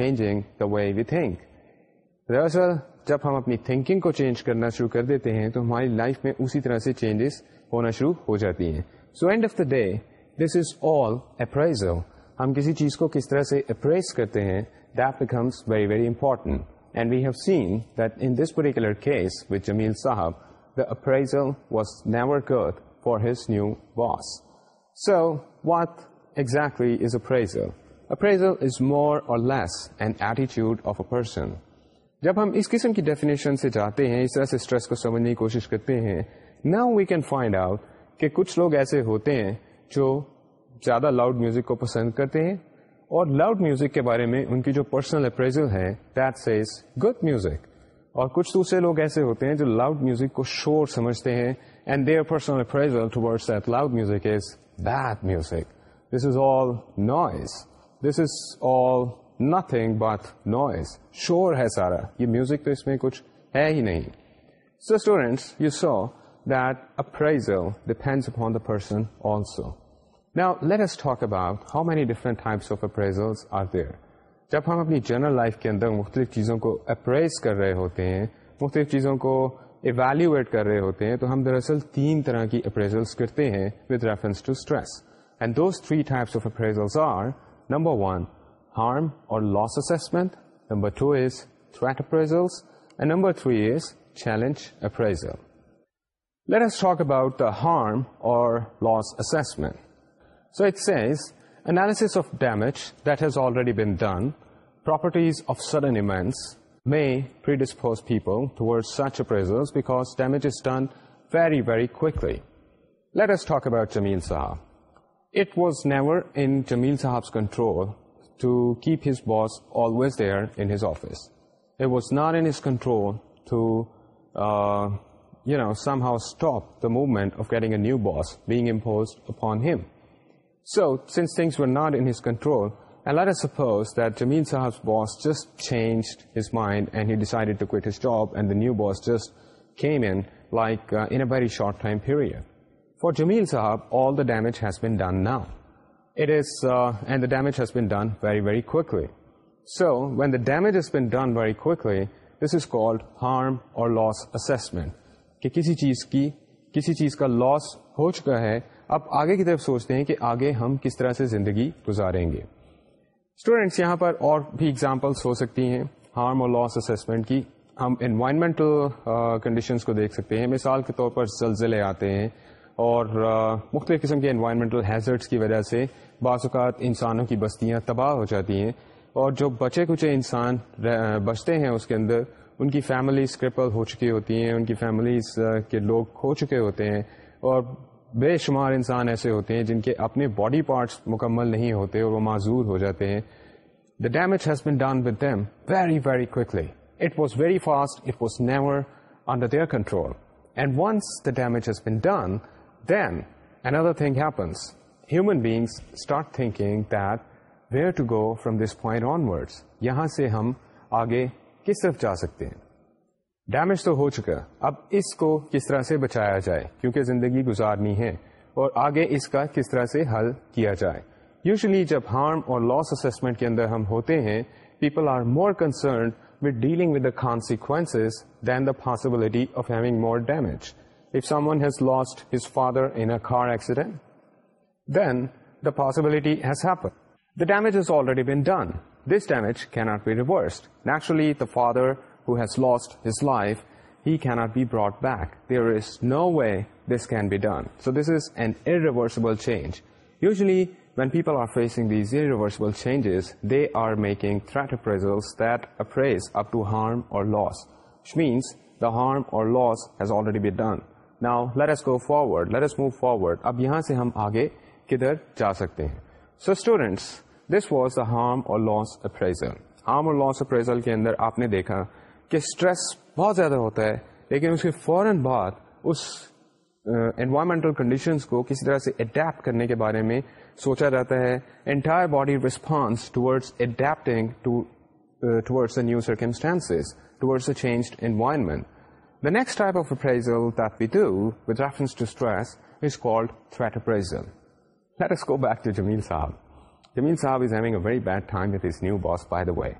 [SPEAKER 2] جب ہم اپنی تھنکنگ کو چینج کرنا شروع کر دیتے ہیں تو ہماری لائف میں اسی طرح سے چینجز ہونا شروع ہو جاتی ہیں so end of the day this is all appraisal ہم کسی چیز کو کس طرح سے اپرائز کرتے ہیں that becomes very very important and we have seen that in this particular case with جمیل صاحب دا اپرائزل واز نیور کرتھ for his new boss. So, what exactly is appraisal? Appraisal is more or less an attitude of a person. جب ہم اس قسم کی definition سے جاتے ہیں, اس طرح سے stress کو سمجھنے کی کوشش کرتے ہیں, now we can find out کہ کچھ لوگ ایسے ہوتے ہیں جو زیادہ loud music کو پسند کرتے ہیں اور loud music کے بارے میں ان کی جو personal appraisal ہے, that says good music. اور کچھ دوسرے لوگ ایسے ہوتے ہیں جو لاؤڈ میوزک کو شور سمجھتے ہیں and their person appraisal music is bad music this this is is all all noise but noise شور ہے سارا یہ میوزک تو اس میں کچھ ہے ہی نہیں so students you so that appraisal depends upon the person also let us talk about how many different types of appraisals are there. جب ہم اپنی جرنل لائف کے اندر مختلف چیزوں کو اپریز کر رہے ہوتے ہیں مختلف چیزوں کو ایویلویٹ کر رہے ہوتے ہیں تو ہم دراصل تین طرح کی اپریزلس کرتے ہیں with reference to stress and those three types of appraisals are number one harm اور loss assessment number two is threat appraisals and number three is challenge appraisal let S talk about harm اور loss assessment. So it says analysis of damage that has already been done Properties of sudden events may predispose people towards such appraisals because damage is done very, very quickly. Let us talk about Jameel Sahab. It was never in Jameel Sahab's control to keep his boss always there in his office. It was not in his control to, uh, somehow stop the movement of getting a new boss being imposed upon him. So, since things were not in his control, for Jamil Sahab all the damage has been ڈنج been done very very so when the damage very کوئی دس از کالڈ ہارم اور لاس اسیسمنٹ کہ کسی چیز کی کسی چیز کا لاس ہو چکا ہے اب آگے کی طرف سوچتے ہیں کہ آگے ہم کس طرح سے زندگی گزاریں گے اسٹوڈینٹس یہاں پر اور بھی اگزامپلس ہو سکتی ہیں ہارم اور لاس اسسمنٹ کی ہم انوائرمنٹل کنڈیشنس کو دیکھ سکتے ہیں مثال کے طور پر زلزلے آتے ہیں اور مختلف قسم کے انوائرمنٹل ہیزرٹس کی وجہ سے بعض اوقات انسانوں کی بستیاں تباہ ہو جاتی ہیں اور جو بچے کچے انسان بچتے ہیں اس کے اندر ان کی فیملیز کرپل ہو چکی ہوتی ہیں ان کی فیملیز کے لوگ کھو چکے ہوتے ہیں اور بے شمار انسان ایسے ہوتے ہیں جن کے اپنے باڈی پارٹس مکمل نہیں ہوتے اور وہ معذور ہو جاتے ہیں the damage has been done them very very quickly it was very fast it was never under their control and once the damage has been done then other thing happens human beings start thinking that where to go from this point onwards یہاں سے ہم آگے کس طرف جا سکتے ہیں ڈیمیج تو ہو چکا اب اس کو کس طرح سے بچایا جائے کیونکہ زندگی گزارنی ہے اور آگے اس کا کس طرح سے حل کیا جائے یوزلی جب ہارم اور لاس اسسمنٹ کے اندر ہم ہوتے ہیں people are more concerned with dealing with the consequence then the possibility of having more damage if someone has lost his father in a car accident then the possibility has happen the damage is already been done this damage کی not be reversed naturally the father لاسلریڈیٹس گو فارورڈ مو فارورڈ اب یہاں سے ہم آگے کدھر جا سکتے ہیں so students this was the harm اور لوس اپل ہارم اور لوس اپریزل کے اندر آپ نے دیکھا کہ اسٹریس بہت زیادہ ہوتا ہے لیکن اس کے فوراً بعد اس انوائرمنٹل uh, کنڈیشنز کو کسی طرح سے اڈیپٹ کرنے کے بارے میں سوچا جاتا ہے entire body response towards adapting towards new circumstance towards a change environment the next type of appraisal that we do with reference to stress is called threat appraisal let us go back to Jamil Sahab Jamil Sahab is having a very bad time with his new boss by the way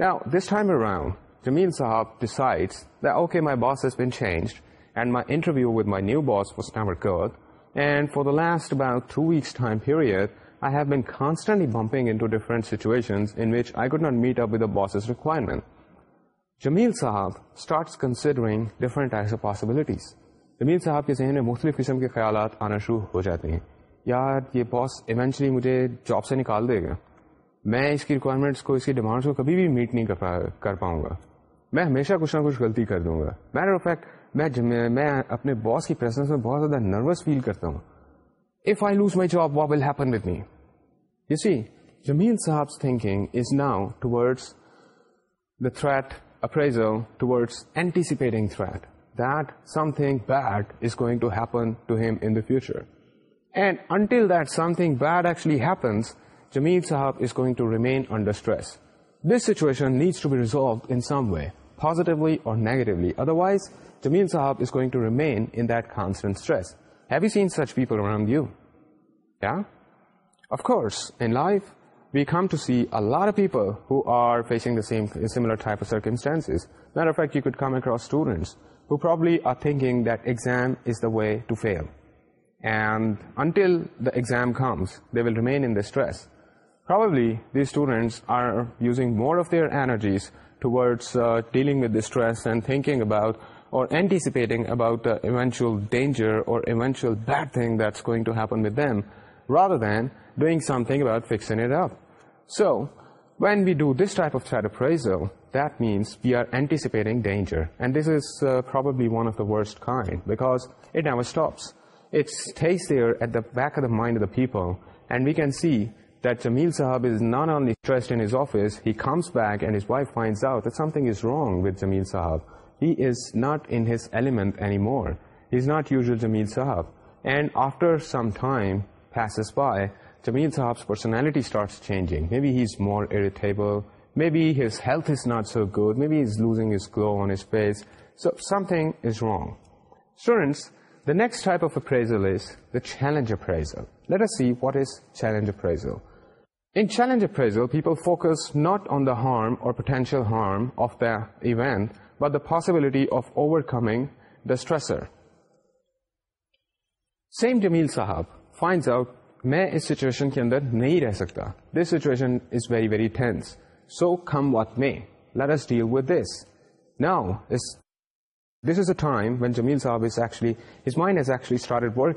[SPEAKER 2] Now, this time around, Jamil Sahab decide they okay last been constantly bumping meet up ودوائر Jamil Sahab starts considering possibilities جمیل صاحب کے ذہن میں مختلف قسم کے خیالات آنا شروع ہو جاتے ہیں یار یہ باس ایونچلی مجھے جاب سے نکال دے گا میں اس کی ریکوائرمنٹس کو اس کی ڈیمانڈس کو کبھی بھی میٹ نہیں کر پاؤں گا میں ہمیشہ کچھ نہ کچھ غلطی کر دوں گا میٹر آف فیکٹ میں میں اپنے باس کی پریزنس میں بہت زیادہ نروس فیل کرتا ہوں if I lose my job what will happen with me you see Jamil Sahab thinking is now the threat future this situation Sahab who are facing is the way to feel and until the exam comes they will remain in داٹریس probably the students are using more of their energies toward dealing with stress and thinking about or anticipating اباؤٹل danger or so when we do this type of سیٹرپرائزرو that means we are anticipating danger and this ازبلی one of the worst kind because at the back mind of the people and we can see that Jamil Sahab is not only stressed in his office, he comes back and his wife finds out that something is wrong with Jamil Sahab. He is not in his element anymore. He's not usual Jamil Sahab. And after some time passes by, Jamil Sahab's personality starts changing. Maybe he's more irritable. Maybe his health is not so good. Maybe he's losing his glow on his face. So something is wrong. Students, the next type of appraisal is the challenge appraisal. Same Jamil Sahab find out میں اس سیچویشن کے اندر نہیں رہ سکتا this situation is very very tense so come what may deal with this now this is a Jamil Sahab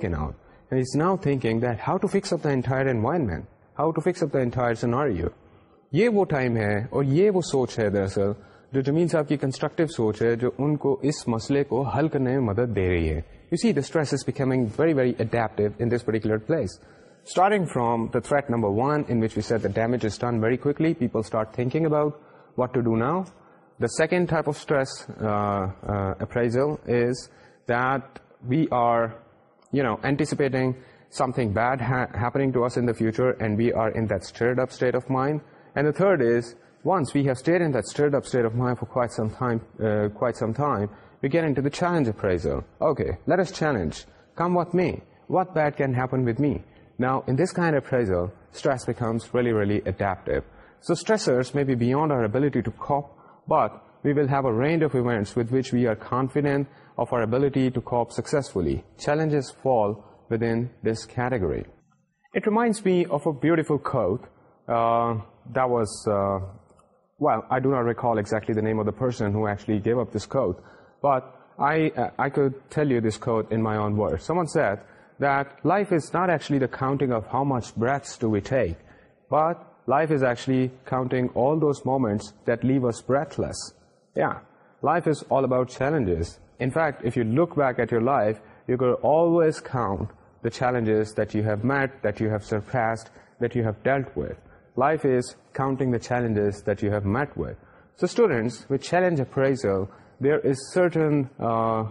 [SPEAKER 2] کے ناؤ ٹائم ہے اور یہ وہ سوچ ہے جو جمیل صاحب کی کنسٹرکٹیو سوچ ہے جو ان کو اس مسئلے کو حل کرنے میں مدد دے رہی ہے second of appraisal is that we are you know, anticipating something bad happening to us in the future, and we are in that stirred-up state of mind. And the third is, once we have stayed in that stirred-up state of mind for uh, quite some time, we get into the challenge appraisal. Okay, let us challenge. Come what may. What bad can happen with me? Now, in this kind of appraisal, stress becomes really, really adaptive. So stressors may be beyond our ability to cope, but we will have a range of events with which we are confident of our ability to cope successfully. Challenges fall within this category. It reminds me of a beautiful quote uh, that was, uh, well, I do not recall exactly the name of the person who actually gave up this quote, but uh, I could tell you this quote in my own words. Someone said that life is not actually the counting of how much breaths do we take, but life is actually counting all those moments that leave us breathless. Yeah, life is all about challenges. In fact, if you look back at your life, you're going to always count the challenges that you have met, that you have surpassed, that you have dealt with. Life is counting the challenges that you have met with. So students, with challenge appraisal, there is certain, uh,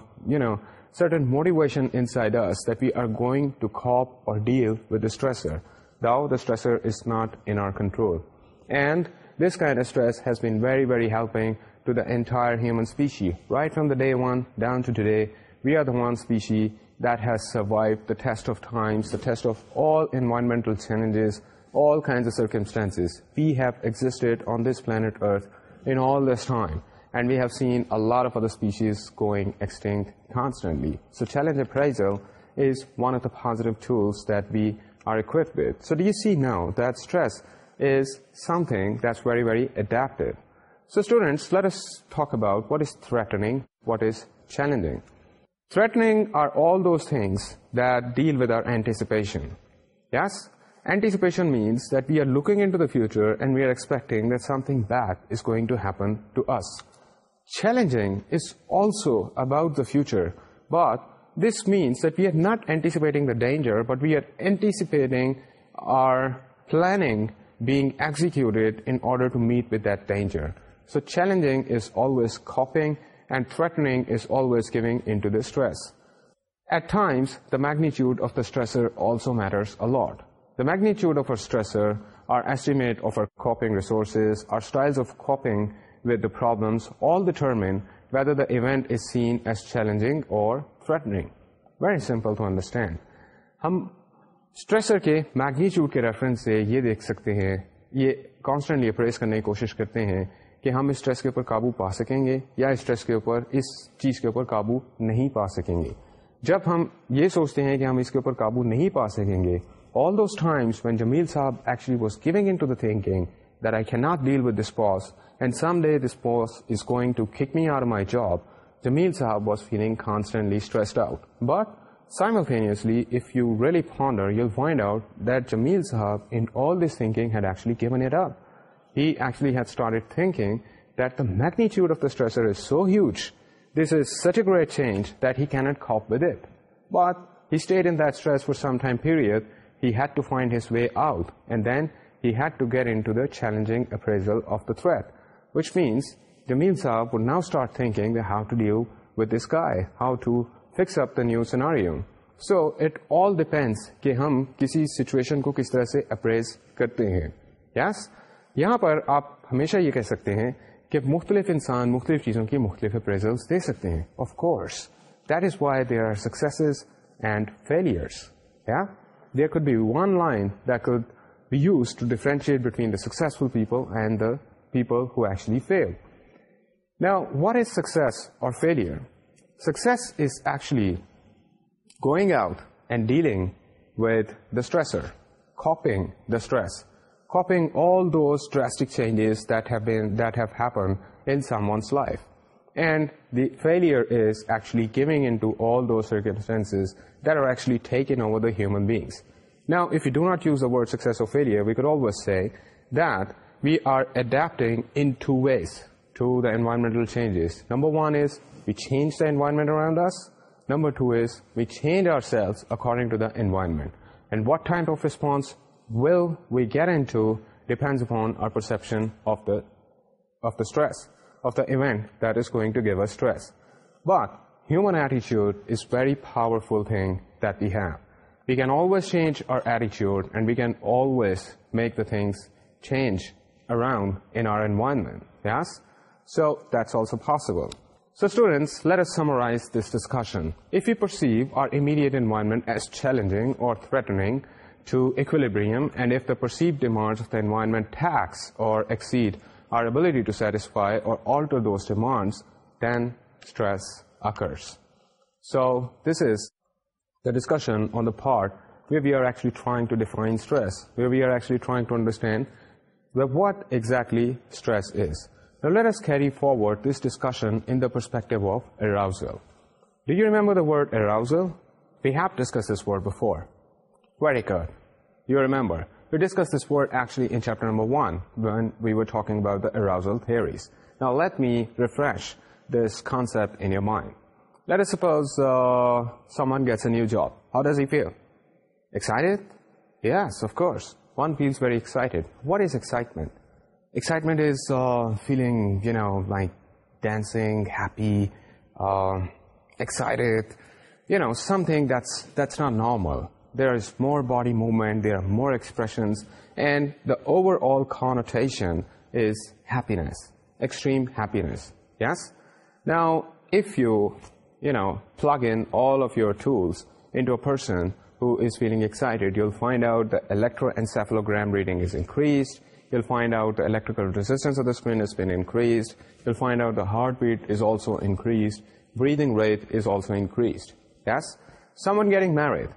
[SPEAKER 2] certain motivation inside us that we are going to cope or deal with the stressor, though the stressor is not in our control. And this kind of stress has been very, very helping to the entire human species. Right from the day one down to today, we are the one species that has survived the test of times, the test of all environmental challenges, all kinds of circumstances. We have existed on this planet Earth in all this time, and we have seen a lot of other species going extinct constantly. So challenge appraisal is one of the positive tools that we are equipped with. So do you see now that stress is something that's very, very adaptive. So students let us talk about what is threatening what is challenging threatening we are looking back is going to happening is also about the future but this means that we are not anticipating the danger but we are anticipating or planning being ایگزیک to meet with that danger so challenging is always and threatening the magnitude or ایسٹیز آر اسٹائل آفنگ with all the determine whether the event is seen as challenging or threatening very simple to understand ہم اسٹریسر کے میگنیچیوڈ کے ریفرنس سے یہ دیکھ سکتے ہیں یہ کانسٹنٹلی پریس کرنے کی کوشش کرتے ہیں کہ ہم اسٹریس کے اوپر قابو پا سکیں گے یا اسٹریس کے اوپر اس چیز کے اوپر قابو نہیں پا سکیں گے جب ہم یہ سوچتے ہیں کہ ہم اس کے اوپر قابو نہیں پا سکیں گے all those times when Jamil Sahab actually was giving in to the thinking that I can not deal with this boss and some day this boss is going to kick me or my job Jamil Sahab was feeling constantly stressed out but simultaneously if you really ponder you'll find out that Jamil Sahab in all this thinking had actually given it up he ایکچارٹکنگ magnitude new scenarios کہ ہم کسی سچویشن کو کس طرح سے اپریز کرتے ہیں یس یہاں پر آپ ہمیشہ یہ کہہ سکتے ہیں کہ مختلف انسان مختلف چیزوں کی مختلف اپریزلس دے سکتے ہیں of course that is why there are success and failures یا there could be one line that could be use to differentiate between the successful people and the people who actually fail نا what is success or failure success is actually going out and dealing with the stressor coping the stress copying all those drastic changes that have happened in someone's life. And the failure is actually giving into all those circumstances that are actually taken over the human beings. Now, if you do not use the word success or failure, we could always say that we are adapting in two ways to the environmental changes. Number one is we change the environment around us. Number two is we change ourselves according to the environment. And what type of response well we گرن to defence upon our perception but human ایٹی very power full تھنویز change our attitude we کینویز make the things change اراؤنڈمنٹ so that's also possible students ڈسکشنٹمنٹ as challenging or threatening to equilibrate are ability to satisfies demands across the discussion on the part ویف we آرچلی trying to defining to understand what exactly is let us carry forward this ڈسکشنسپیکٹ of arousal do you remember the word arousal we have discuss this word before Very good. You remember, we discussed this word actually in chapter number 1 when we were talking about the arousal theories. Now let me refresh this concept in your mind. Let us suppose uh, someone gets a new job. How does he feel? Excited? Yes, of course. One feels very excited. What is excitement? Excitement is uh, feeling, like dancing, happy, um, excited, something that's not normal. There is more body movement, there are more expressions, and the overall connotation is happiness, extreme happiness, yes? Now, if you plug in all of your tools into a person who is feeling excited, you'll find out the electroencephalogram reading is increased, you'll find out the electrical resistance of the spleen has been increased, you'll find out the heartbeat is also increased, breathing rate is also increased, yes? Someone getting married,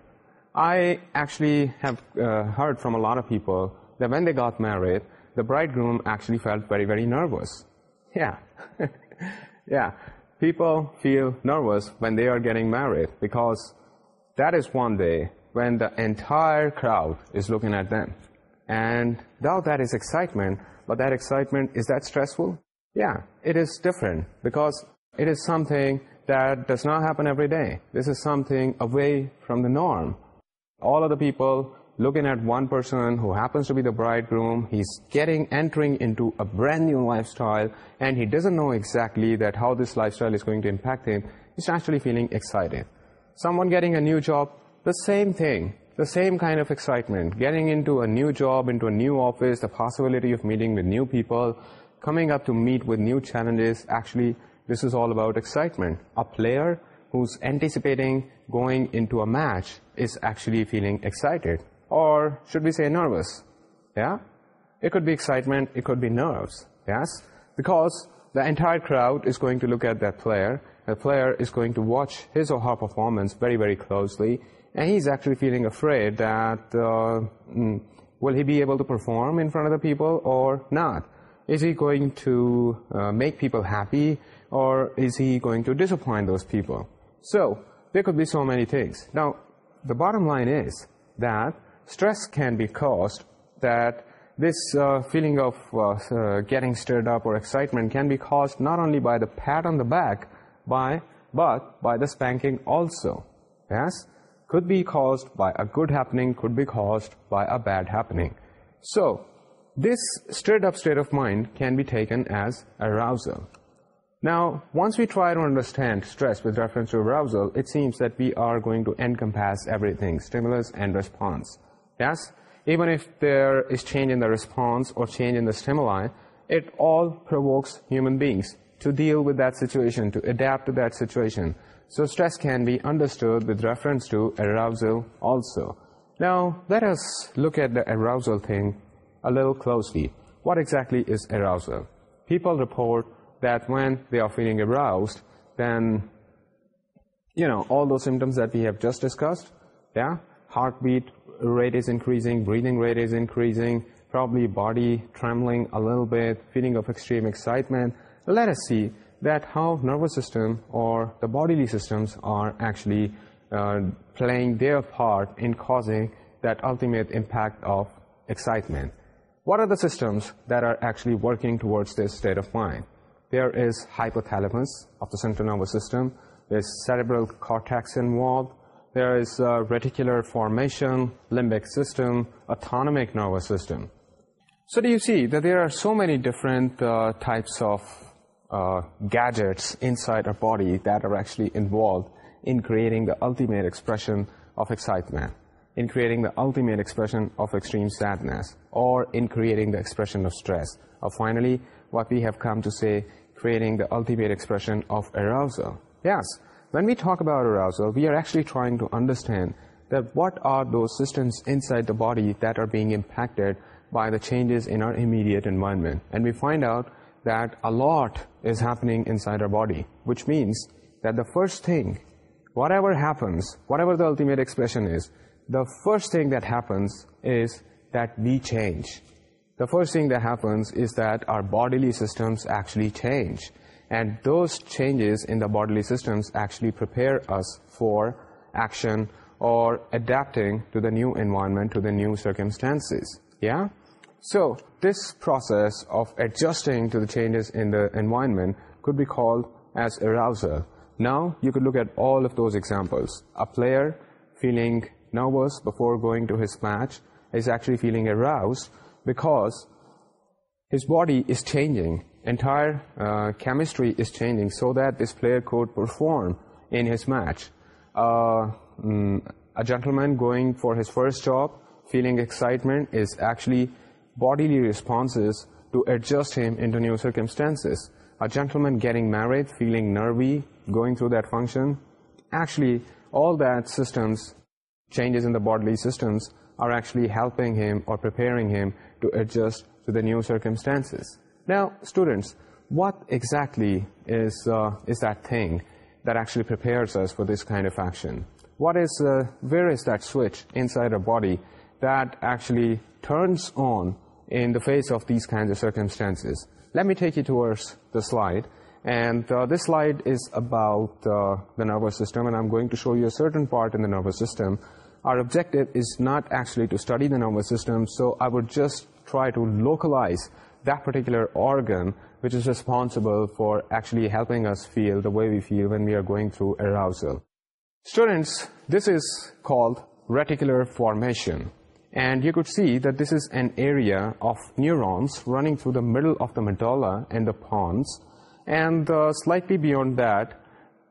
[SPEAKER 2] I actually have uh, heard from a lot of people that when they got married, the bridegroom actually felt very, very nervous. Yeah. Yeah. People feel nervous when they are getting married because that is one day when the entire crowd is looking at them. And now that is excitement, but that excitement, is that stressful? Yeah, it is different because it is something that does not happen every day. This is something away from the norm. People look N at one پرسنپنس bat رومٹرنگ new lifestyle and hasn't know exactly how this lifestyle getting same thing دائنڈ of excitement گیریس possibility new people coming اپٹ view challenges a player is actually feeling excited, or should we say nervous? Yeah, it could be excitement, it could be nerves. Yes, because the entire crowd is going to look at that player. The player is going to watch his or her performance very, very closely, and he's actually feeling afraid that uh, hmm, will he be able to perform in front of the people or not? Is he going to uh, make people happy, or is he going to disappoint those people? So there could be so many things. Now, the bottom line is that stress can be caused, that this uh, feeling of uh, uh, getting stirred up or excitement can be caused not only by the pat on the back, but by the spanking also. Yes, could be caused by a good happening, could be caused by a bad happening. So this stirred up state of mind can be taken as arousal. Now, once we try to understand stress with reference to arousal, it seems that we are going to encompass everything, stimulus and response. Yes? Even if there is change in the response or change in the stimuli, it all provokes human beings to deal with that situation, to adapt to that situation. So stress can be understood with reference to arousal also. Now, let us look at the arousal thing a little closely. What exactly is arousal? People report that when they are feeling aroused, then, you know, all those symptoms that we have just discussed, yeah, heartbeat rate is increasing, breathing rate is increasing, probably body trembling a little bit, feeling of extreme excitement. Let us see that how nervous system or the bodily systems are actually uh, playing their part in causing that ultimate impact of excitement. What are the systems that are actually working towards this state of mind? ائپوس the سینٹو نو system there is cerebral cortex واپ در ازیکولر فارمیشن لمبی سسٹم اتھانومیک نو system so you see there are so many different types of gadgets body involve creating the ultimate expression of ایکسائٹمنٹنگ دلٹیمیٹ expression sadness or expressions or الٹیشنسٹ we talk about we arch to understand what are دوسٹم side the باڈیڈ by the changes internment we find out that all is happening our body which means that the first thing what ایورس whatever الٹیمیٹس the first thing that happens that be change the first thing that happens is that our bodily systems actually change. And those changes in the bodily systems actually prepare us for action or adapting to the new environment, to the new circumstances. Yeah? So this process of adjusting to the changes in the environment could be called as arousal. Now you could look at all of those examples. A player feeling nervous before going to his match is actually feeling aroused because his body is changing. Entire uh, chemistry is changing so that this player could perform in his match. Uh, mm, a gentleman going for his first job, feeling excitement, is actually bodily responses to adjust him into new circumstances. A gentleman getting married, feeling nervy, going through that function, actually all that systems, changes in the bodily systems, are actually helping him or preparing him to adjust to the new circumstances. Now, students, what exactly is uh, that thing that actually prepares us for this kind of action? Uh, where is that switch inside our body that actually turns on in the face of these kinds of circumstances? Let me take you towards the slide. And uh, this slide is about the nervous system, and I'm going to show you a certain part in the nervous system our objective is not actually to study the nervous system, so I would just try to localize that particular organ which is responsible for actually helping us feel the way we feel when we are going through arousal. Students, this is called reticular formation. And you could see that this is an area of neurons running through the middle of the medulla and the pons. And uh, slightly beyond that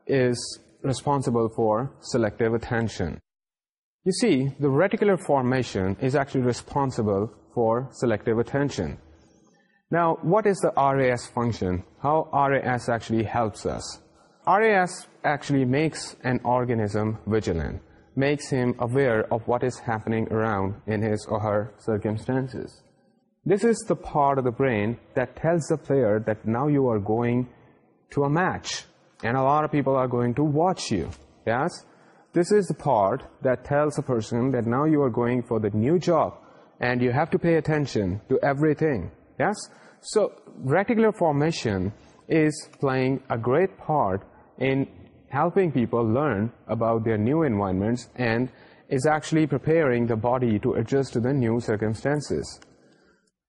[SPEAKER 2] is responsible for selective attention. Reticular formation responsible for select attention now what is a how are a makes him aware of what is happening around اوہر circumstance this is the part of the brain دل now you are going to a match and people This is the part that tells a person that now you are going for the new job and you have to pay attention to everything. Yes? So reticular formation is playing a great part in helping people learn about their new environments and is actually preparing the body to adjust to the new circumstances.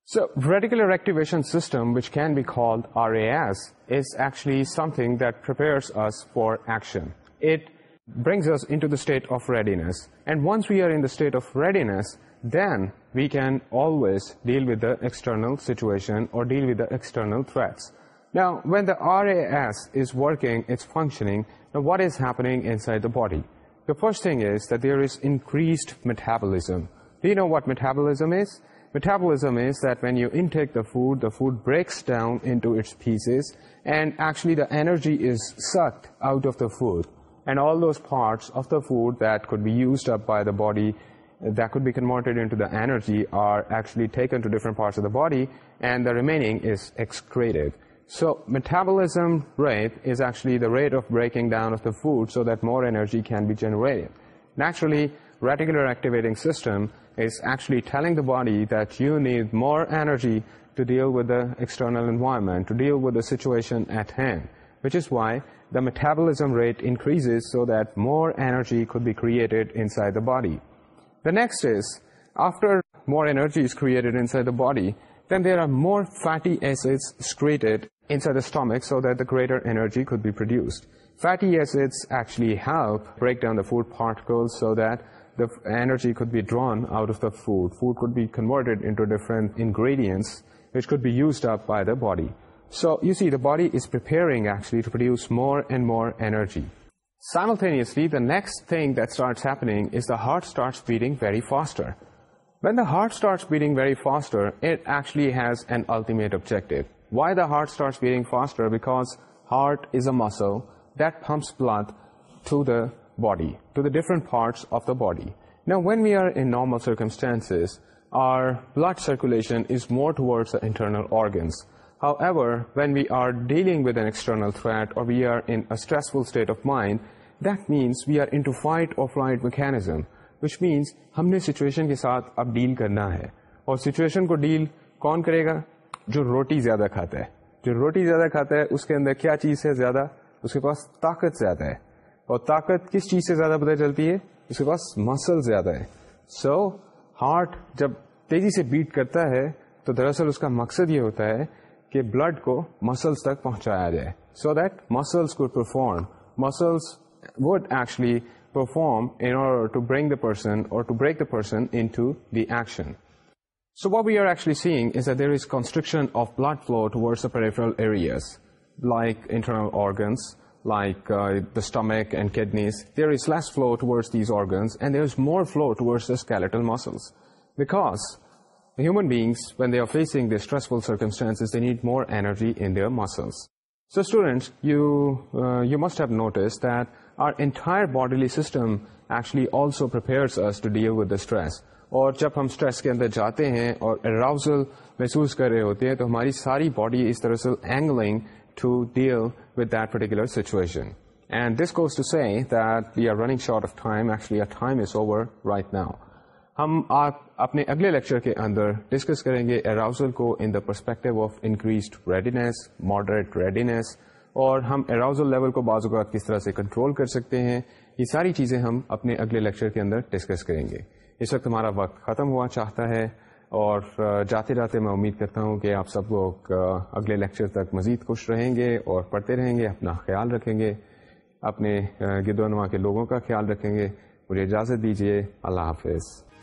[SPEAKER 2] So reticular activation system, which can be called RAS, is actually something that prepares us for action. It breaks us into the state of ready نے state of readiness then we can always deal ودا external situation or when the are a working functioning what easing body the first is there is increase میٹھا food the food breaks downs and actually the energy is سٹ out of the food and آلز parts food بھی used update body food so that more energy can be generally reticular bodies more energy to deal ویترنل environment which is why the metabolism rate increases so that more energy could be created inside the body. The next is, after more energy is created inside the body, then there are more fatty acids excreted inside the stomach so that the greater energy could be produced. Fatty acids actually help break down the food particles so that the energy could be drawn out of the food. Food could be converted into different ingredients which could be used up by the body. Body is produce more and more energy simultaneously the next thing دیٹار ہارٹار when the ہارٹارلیز an ultimate objective why the heart starts faster because heart is a muscle ڈیٹس blood to the body to the different parts of the body when we are in normal circumstance are blood circulation is more toward internal organs when we are dealing with an external threat or we are in stressful state of mind we are انائٹ اور ہم نے سچویشن کے ساتھ اب ڈیل کرنا ہے اور سچویشن کو ڈیل کون کرے گا جو روٹی زیادہ کھاتا ہے جو روٹی زیادہ کھاتا ہے اس کے اندر کیا چیز ہے زیادہ اس کے پاس طاقت زیادہ ہے اور طاقت کس چیز سے زیادہ پتہ چلتی ہے اس کے پاس مسل زیادہ ہے سو ہارٹ جب تیزی سے بیٹ کرتا ہے تو دراصل اس کا مقصد یہ ہوتا ہے کہ بلڈ کو مسلس تک پہنچایا جائے سو دیٹ مسلس کو perform muscles would actually perform in order to bring the person اور to break the person in to the action so what we are actually seeing is there is construction of blood flow towards the peripheral areas like internal organs like uh, the stomach and kidneys, there is less flow towards these organs and there is more flow towards the skeletal muscles because must have need more energy in their muscles so you must us to to deal with stress اور جب ہم اسٹریس کے اندر جاتے ہیں اور اراؤزل محسوس کر رہے ہوتے ہیں تو ہماری ساری باڈی اس طرح سے angling to deal with that particular situation and this cause to see that we are running short of time actually time is over right now ہم آپ اپنے اگلے لیکچر کے اندر ڈسکس کریں گے اراؤزل کو in the perspective of increased readiness moderate readiness اور ہم اراؤزل لیول کو بعض اوقات کس طرح سے کنٹرول کر سکتے ہیں یہ ساری چیزیں ہم اپنے اگلے لیکچر کے اندر ڈسکس کریں گے اس وقت ہمارا وقت ختم ہوا چاہتا ہے اور جاتے جاتے میں امید کرتا ہوں کہ آپ سب لوگ اگلے لیکچر تک مزید خوش رہیں گے اور پڑھتے رہیں گے اپنا خیال رکھیں گے اپنے گدونما کے لوگوں کا خیال رکھیں گے مجھے اجازت دیجیے اللہ حافظ